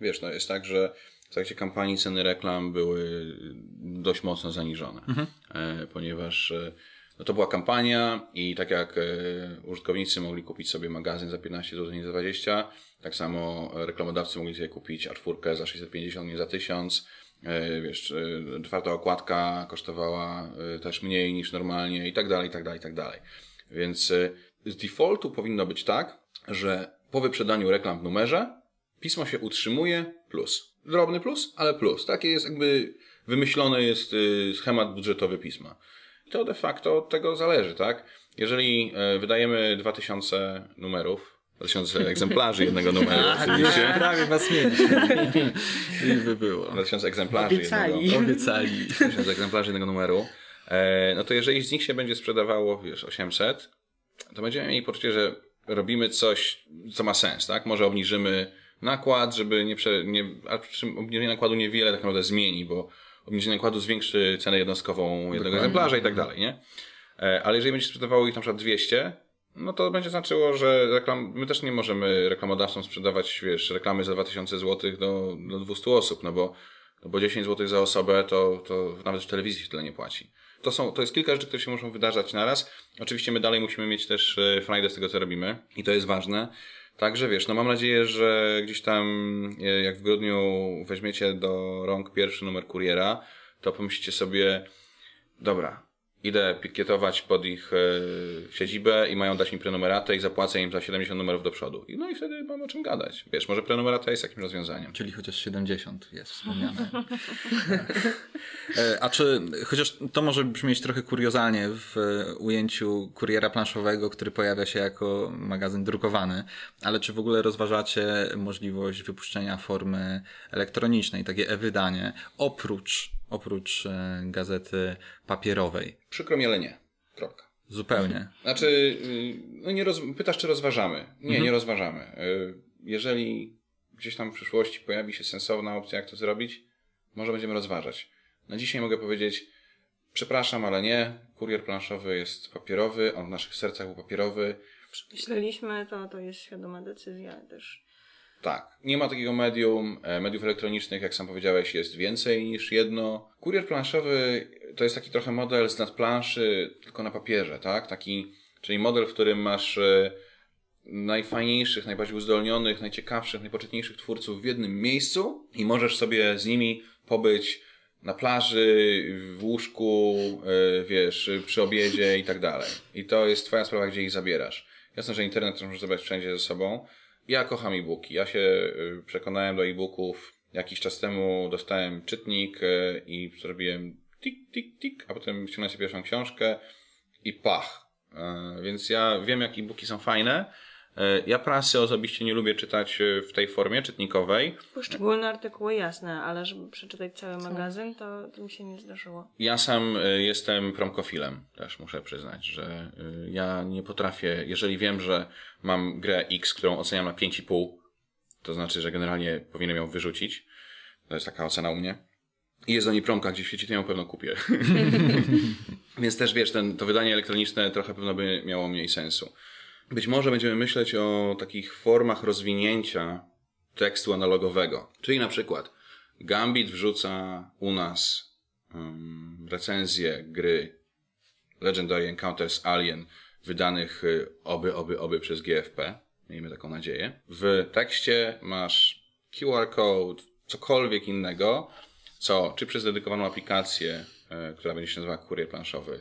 Wiesz, no jest tak, że w trakcie kampanii ceny reklam były dość mocno zaniżone, e, ponieważ no to była kampania i tak jak użytkownicy mogli kupić sobie magazyn za 15 zł, nie za 20, tak samo reklamodawcy mogli sobie kupić A4 za 650, nie za 1000. E, Wiesz, e, czwarta okładka kosztowała e, też mniej niż normalnie i tak dalej, i tak dalej, i tak dalej. Więc z defaultu powinno być tak, że po wyprzedaniu reklam w numerze pismo się utrzymuje plus. Drobny plus, ale plus. Takie jest jakby wymyślony jest schemat budżetowy pisma. To de facto od tego zależy, tak? Jeżeli wydajemy 2000 numerów, 2000 egzemplarzy jednego numeru, oczywiście. prawie was mieliśmy. I by było. 2000 egzemplarzy Obiecali. jednego, Obiecali. 1000 egzemplarzy jednego numeru, e, no to jeżeli z nich się będzie sprzedawało, wiesz, 800, to będziemy mieli poczucie, że robimy coś, co ma sens, tak? Może obniżymy nakład, żeby nie, prze, nie a przy czym obniżenie nakładu niewiele tak naprawdę zmieni, bo obniżenie nakładu zwiększy cenę jednostkową jednego egzemplarza i tak dalej, nie? E, Ale jeżeli będzie sprzedawało ich na przykład 200, no to będzie znaczyło, że reklam, my też nie możemy reklamodawcom sprzedawać, wiesz, reklamy za 2000 zł do, do 200 osób, no bo, no bo 10 zł za osobę to, to nawet w telewizji się tyle nie płaci. To, są, to jest kilka rzeczy, które się muszą wydarzać naraz. Oczywiście my dalej musimy mieć też e, frajdę z tego, co robimy i to jest ważne. Także wiesz, no mam nadzieję, że gdzieś tam e, jak w grudniu weźmiecie do rąk pierwszy numer kuriera, to pomyślicie sobie, dobra, idę pikietować pod ich e, siedzibę i mają dać mi prenumeratę i zapłacę im za 70 numerów do przodu. I no i wtedy mam o czym gadać. Wiesz, może prenumerata jest jakimś rozwiązaniem. Czyli chociaż 70 jest wspomniane. E, A czy, chociaż to może brzmieć trochę kuriozalnie w e, ujęciu kuriera planszowego, który pojawia się jako magazyn drukowany, ale czy w ogóle rozważacie możliwość wypuszczenia formy elektronicznej, takie e-wydanie, oprócz, oprócz e, gazety papierowej? Przykro mi, ale nie. Kropka. Zupełnie. Znaczy, y, no nie roz... pytasz, czy rozważamy? Nie, nie rozważamy. Y, Jeżeli gdzieś tam w przyszłości pojawi się sensowna opcja, jak to zrobić, może będziemy rozważać. Na dzisiaj mogę powiedzieć, przepraszam, ale nie. Kurier planszowy jest papierowy, on w naszych sercach był papierowy. Myśleliśmy, to, to jest świadoma decyzja też. Tak, nie ma takiego medium. E, Mediów elektronicznych, jak sam powiedziałeś, jest więcej niż jedno. Kurier planszowy to jest taki trochę model z nadplanszy, tylko na papierze, tak? Taki, czyli model, w którym masz e, najfajniejszych, najbardziej uzdolnionych, najciekawszych, najpoczytniejszych twórców w jednym miejscu i możesz sobie z nimi pobyć na plaży, w łóżku, e, wiesz, przy obiedzie i tak dalej. I to jest twoja sprawa, gdzie ich zabierasz. Jasne, że internet możesz zabrać wszędzie ze sobą. Ja kocham e-booki. Ja się y, przekonałem do e-booków. Jakiś czas temu dostałem czytnik y, i zrobiłem tik, tik, tik, a potem ściągnąłem sobie pierwszą książkę i pach. Y, Więc ja wiem, jak e-booki są fajne. Y, Ja prasy osobiście nie lubię czytać y, w tej formie czytnikowej. Poszczególne artykuły jasne, ale żeby przeczytać cały magazyn, to, to mi się nie zdarzyło. Ja sam y, jestem promkofilem, też muszę przyznać, że ja nie potrafię, jeżeli wiem, że mam grę X, którą oceniam na 5,5, to znaczy, że generalnie powinienem ją wyrzucić. To jest taka ocena u mnie. i jest do niej promka gdzieś w sieci, to ją pewno kupię. Więc też wiesz, ten, to wydanie elektroniczne trochę pewno by miało mniej sensu. Być może będziemy myśleć o takich formach rozwinięcia tekstu analogowego. Czyli na przykład Gambit wrzuca u nas um, recenzję gry Legendary Encounters Alien wydanych y, oby, oby, oby przez GFP. Miejmy taką nadzieję. W tekście masz QR code, cokolwiek innego, co czy przez dedykowaną aplikację, y, która będzie się nazywała kurier planszowy.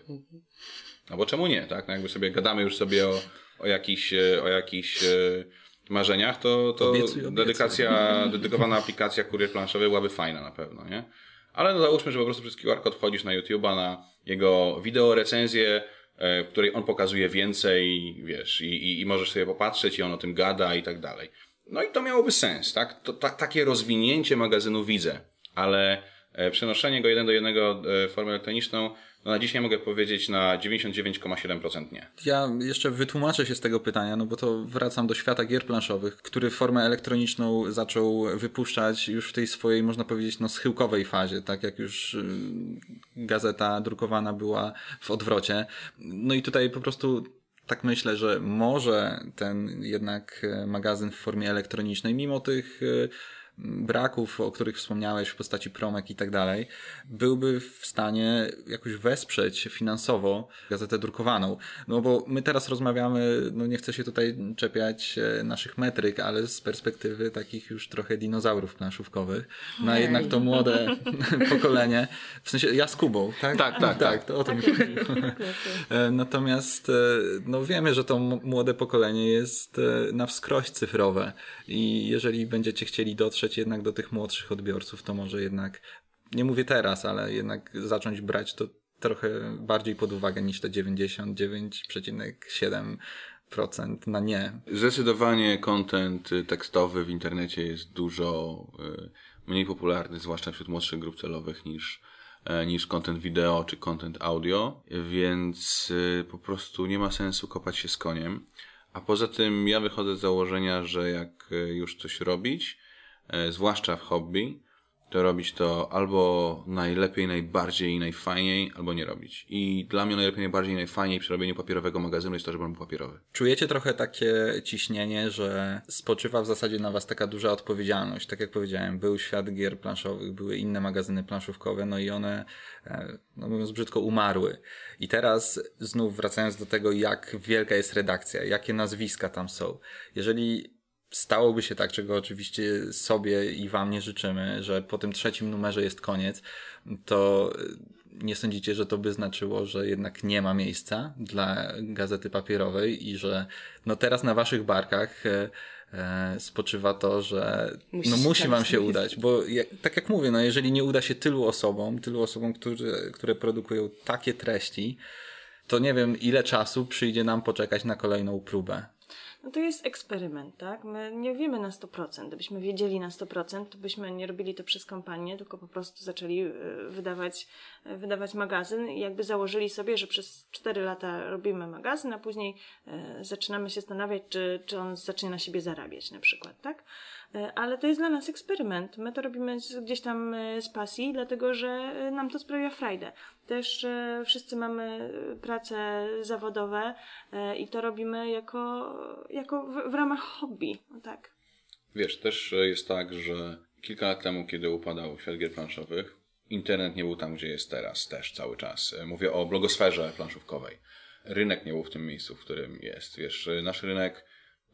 No bo czemu nie, tak? No jakby sobie gadamy już sobie o, o jakichś, y, o jakichś marzeniach, to, to obiecuj, obiecuj. dedykacja, dedykowana aplikacja kurier planszowy byłaby fajna na pewno, nie? Ale no załóżmy, że po prostu przez QR kod wchodzisz na YouTube'a, na jego wideo recenzję, e, w której on pokazuje więcej, wiesz, i, i, i, możesz sobie popatrzeć i on o tym gada i tak dalej. No i to miałoby sens, tak? To, ta, takie rozwinięcie magazynu widzę, ale e, przenoszenie go jeden do jednego w formę elektroniczną no na dzisiaj mogę powiedzieć na 99,7% nie. Ja jeszcze wytłumaczę się z tego pytania, no bo to wracam do świata gier planszowych, który formę elektroniczną zaczął wypuszczać już w tej swojej, można powiedzieć, no schyłkowej fazie, tak jak już y, gazeta drukowana była w odwrocie. No i tutaj po prostu tak myślę, że może ten jednak y, magazyn w formie elektronicznej, mimo tych y, braków, o których wspomniałeś w postaci promek i tak dalej, byłby w stanie jakoś wesprzeć finansowo gazetę drukowaną. No bo my teraz rozmawiamy, no nie chcę się tutaj czepiać e, naszych metryk, ale z perspektywy takich już trochę dinozaurów planszówkowych. No a jednak to młode pokolenie, w sensie ja z Kubą, tak? Tak, tak, tak. to o tym tak. E, Natomiast e, no wiemy, że to młode pokolenie jest na wskroś cyfrowe i jeżeli będziecie chcieli dotrzeć dotrzeć jednak do tych młodszych odbiorców, to może jednak, nie mówię teraz, ale jednak zacząć brać to trochę bardziej pod uwagę niż te 99,7% na nie. Zdecydowanie content tekstowy w internecie jest dużo y, mniej popularny, zwłaszcza wśród młodszych grup celowych niż e, niż content wideo czy content audio, więc y, po prostu nie ma sensu kopać się z koniem. A poza tym ja wychodzę z założenia, że jak y, już coś robić, zwłaszcza w hobby, to robić to albo najlepiej, najbardziej i najfajniej, albo nie robić. I dla mnie najlepiej, najbardziej i najfajniej przy robieniu papierowego magazynu jest to, żeby on był papierowy. Czujecie trochę takie ciśnienie, że spoczywa w zasadzie na was taka duża odpowiedzialność. Tak jak powiedziałem, był świat gier planszowych, były inne magazyny planszówkowe, no i one, e, no mówiąc brzydko, umarły. I teraz znów wracając do tego, jak wielka jest redakcja, jakie nazwiska tam są. Jeżeli stałoby się tak, czego oczywiście sobie i wam nie życzymy, że po tym trzecim numerze jest koniec, to nie sądzicie, że to by znaczyło, że jednak nie ma miejsca dla gazety papierowej i że no teraz na waszych barkach e, e, spoczywa to, że musi no musi wam się udać, bo tak jak mówię, no jeżeli nie uda się tylu osobom, tylu osobom, którzy, które produkują takie treści, to nie wiem ile czasu przyjdzie nam poczekać na kolejną próbę. No to jest eksperyment, tak? My nie wiemy na 100%. Gdybyśmy wiedzieli na 100%, to byśmy nie robili to przez kampanię, tylko po prostu zaczęli e, wydawać, e, wydawać magazyn i jakby założyli sobie, że przez 4 lata robimy magazyn, a później e, zaczynamy się zastanawiać, czy, czy on zacznie na siebie zarabiać na przykład, tak? Ale to jest dla nas eksperyment. My to robimy gdzieś tam z pasji, dlatego że nam to sprawia frajdę. Też wszyscy mamy prace zawodowe i to robimy jako, jako w, w ramach hobby. No tak. Wiesz, też jest tak, że kilka lat temu, kiedy upadał świat gier planszowych, internet nie był tam, gdzie jest teraz też cały czas. Mówię o blogosferze planszówkowej. Rynek nie był w tym miejscu, w którym jest. Wiesz, nasz rynek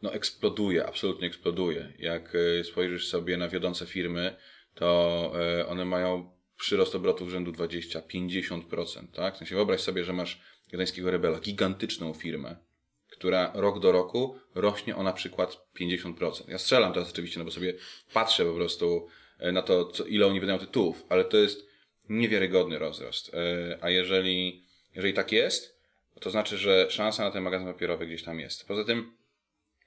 no eksploduje, absolutnie eksploduje. Jak e, spojrzysz sobie na wiodące firmy, to e, one mają przyrost obrotów rzędu 20-50%, tak? W sensie wyobraź sobie, że masz Gdańskiego Rebela, gigantyczną firmę, która rok do roku rośnie o na przykład 50%. Ja strzelam teraz oczywiście, no bo sobie patrzę po prostu e, na to, co, ile oni wydają tytułów, ale to jest niewiarygodny rozrost. A jeżeli, jeżeli tak jest, to znaczy, że szansa na ten magazyn papierowy gdzieś tam jest. Poza tym,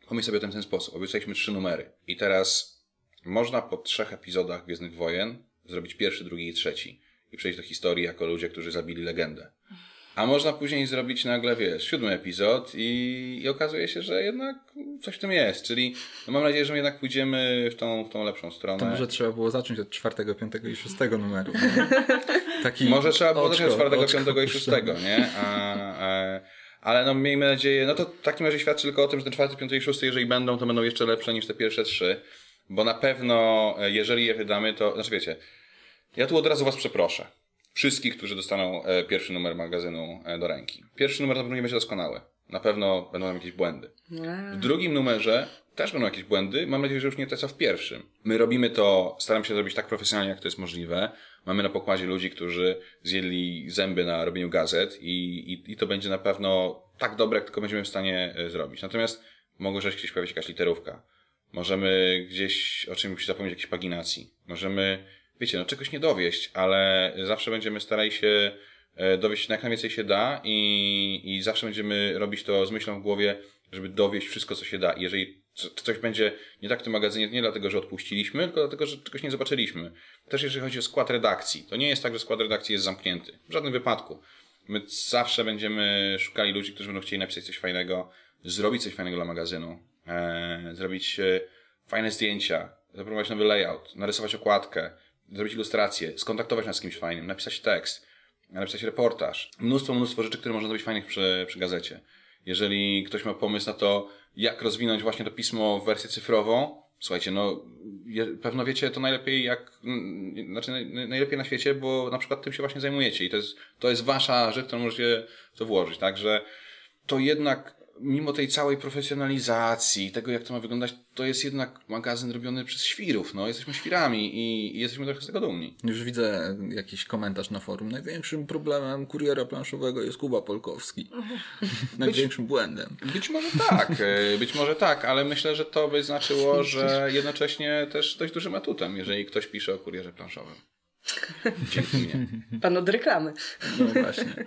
Pomyśl sobie o tym w ten sposób. Obiecaliśmy trzy numery. I teraz można po trzech epizodach Gwiezdnych Wojen zrobić pierwszy, drugi i trzeci. I przejść do historii jako ludzie, którzy zabili legendę. A można później zrobić nagle, wiesz, siódmy epizod i, i okazuje się, że jednak coś w tym jest, czyli no mam nadzieję, że jednak pójdziemy w tą, w tą lepszą stronę. To może trzeba było zacząć od czwartego, piątego i szóstego numeru. Taki może trzeba było zacząć od czwartego, piątego i szóstego, nie? A, a, ale no miejmy nadzieję, no to w takim razie świadczy tylko o tym, że ten czwarty, piąty i szósty, jeżeli będą, to będą jeszcze lepsze niż te pierwsze trzy. Bo na pewno, e, jeżeli je wydamy, to, znaczy wiecie, ja tu od razu was przeproszę. Wszystkich, którzy dostaną e, pierwszy numer magazynu e, do ręki. Pierwszy numer na pewno nie będzie doskonały. Na pewno będą tam jakieś błędy. W drugim numerze też będą jakieś błędy. Mam nadzieję, że już nie te co w pierwszym. My robimy to, staramy się zrobić tak profesjonalnie, jak to jest możliwe. Mamy na pokładzie ludzi, którzy zjedli zęby na robieniu gazet i, i, i to będzie na pewno tak dobre, jak tylko będziemy w stanie e, zrobić. Natomiast mogą że gdzieś pojawić jakaś literówka. Możemy gdzieś o czymś zapomnieć jakiejś paginacji. Możemy, wiecie, no czegoś nie dowieść, ale zawsze będziemy starali się e, dowieść jak najwięcej się da i, i zawsze będziemy robić to z myślą w głowie, żeby dowieść wszystko, co się da. I jeżeli co- coś będzie nie tak w tym magazynie, to nie dlatego, że odpuściliśmy, tylko dlatego, że czegoś nie zobaczyliśmy. Też jeżeli chodzi o skład redakcji, to nie jest tak, że skład redakcji jest zamknięty. W żadnym wypadku. My zawsze będziemy szukali ludzi, którzy będą chcieli napisać coś fajnego, zrobić coś fajnego dla magazynu, e, zrobić e, fajne zdjęcia, zaproponować nowy layout, narysować okładkę, zrobić ilustrację, skontaktować nas z kimś fajnym, napisać tekst, napisać reportaż. Mnóstwo, mnóstwo rzeczy, które można zrobić fajnych przy, przy gazecie. Jeżeli ktoś ma pomysł na to, jak rozwinąć właśnie to pismo w wersję cyfrową, słuchajcie, no pewno wiecie to najlepiej jak, znaczy naj, najlepiej na świecie, bo na przykład tym się właśnie zajmujecie i to jest, to jest wasza rzecz, którą możecie to włożyć, także to jednak mimo tej całej profesjonalizacji, tego jak to ma wyglądać, to jest jednak magazyn robiony przez świrów, no jesteśmy świrami i, jesteśmy trochę z tego dumni. Już widzę jakiś komentarz na forum. Największym problemem kuriera planszowego jest Kuba Polkowski. Największym błędem. Być może tak, e, być może tak, ale myślę, że to by znaczyło, że jednocześnie też dość dużym atutem, jeżeli ktoś pisze o kurierze planszowym. Dzięki mnie. Pan od reklamy. No właśnie.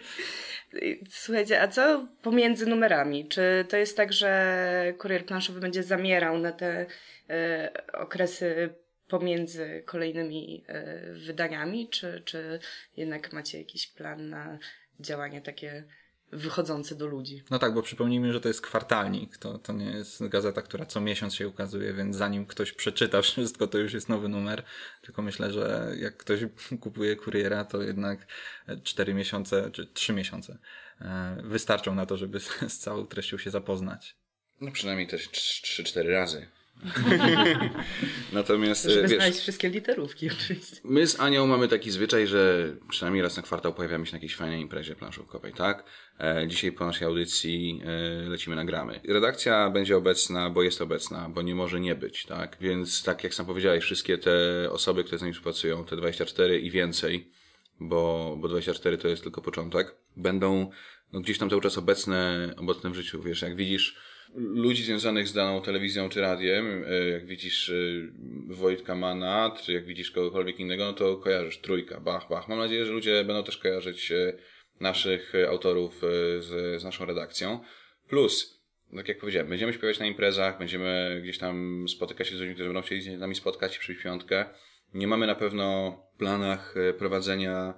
Słuchajcie, a co pomiędzy numerami? Czy to jest tak, że kurier planszowy będzie zamierał na te e, okresy pomiędzy kolejnymi e, wydaniami, czy, czy jednak macie jakiś plan na działanie takie wychodzące do ludzi? No tak, bo przypomnijmy, że to jest kwartalnik. To, to nie jest gazeta, która co miesiąc się ukazuje, więc zanim ktoś przeczyta wszystko, to już jest nowy numer. Tylko myślę, że jak ktoś kupuje kuriera, to jednak 4 miesiące czy 3 miesiące e, wystarczą na to, żeby z, z całą treścią się zapoznać. No przynajmniej też 3-4 razy. Natomiast Żeby wiesz, znaleźć wszystkie literówki oczywiście. My z Anią mamy taki zwyczaj, że przynajmniej raz na kwartał pojawiamy się na jakiejś fajnej imprezie planszówkowej, tak? E, dzisiaj po naszej audycji e, lecimy na gramy. Redakcja będzie obecna, bo jest obecna, bo nie może nie być, tak? Więc tak jak sam powiedziałeś, wszystkie te osoby, które z nami współpracują, te 24 i więcej, bo, bo 24 to jest tylko początek, będą no, gdzieś tam cały czas obecne, obecne w życiu. Wiesz, jak widzisz ludzi związanych z daną telewizją czy radiem, e, jak widzisz e, Wojtka Mana, czy jak widzisz kogokolwiek innego, no to kojarzysz trójka, bach, bach. Mam nadzieję, że ludzie będą też kojarzyć e, naszych autorów z, z naszą redakcją. Plus, tak jak powiedziałem, będziemy śpiewać na imprezach, będziemy gdzieś tam spotykać się z ludźmi, którzy będą chcieli z nami spotkać i przyjść piątkę. Nie mamy na pewno planach prowadzenia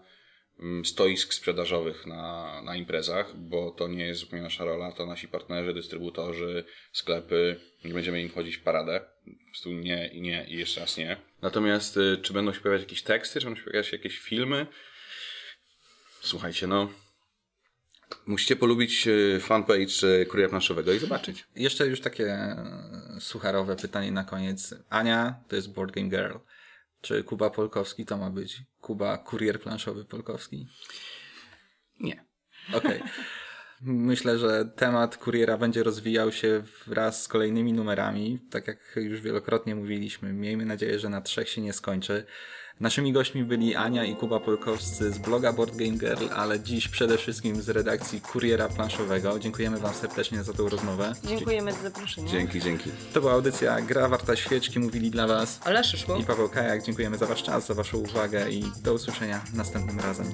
stoisk sprzedażowych na, na imprezach, bo to nie jest zupełnie nasza rola. To nasi partnerzy, dystrybutorzy, sklepy. Nie będziemy im chodzić w paradę. Po prostu nie i nie i jeszcze raz nie. Natomiast y, czy będą się pojawiać jakieś teksty, czy będą się pojawiać jakieś filmy? Słuchajcie, no. Musicie polubić y, fanpage y, Kuriera Planszowego i zobaczyć. Jeszcze już takie sucharowe pytanie na koniec. Ania to jest Board Game Girl. Czy Kuba Polkowski to ma być Kuba kurier planszowy Polkowski? Nie. Okej. Myślę, że temat kuriera będzie rozwijał się wraz z kolejnymi numerami. Tak jak już wielokrotnie mówiliśmy, miejmy nadzieję, że na trzech się nie skończy. Naszymi gośćmi byli Ania i Kuba Polkowscy z bloga Board Game Girl, ale dziś przede wszystkim z redakcji Kuriera Planszowego. Dziękujemy Wam serdecznie za tą rozmowę. Dziękujemy za zaproszenie. Dzięki, dzięki. To była audycja Gra Warta Świeczki. Mówili dla Was Ale przyszło. i Paweł Kajak. Dziękujemy za Wasz czas, za Waszą uwagę i do usłyszenia następnym razem.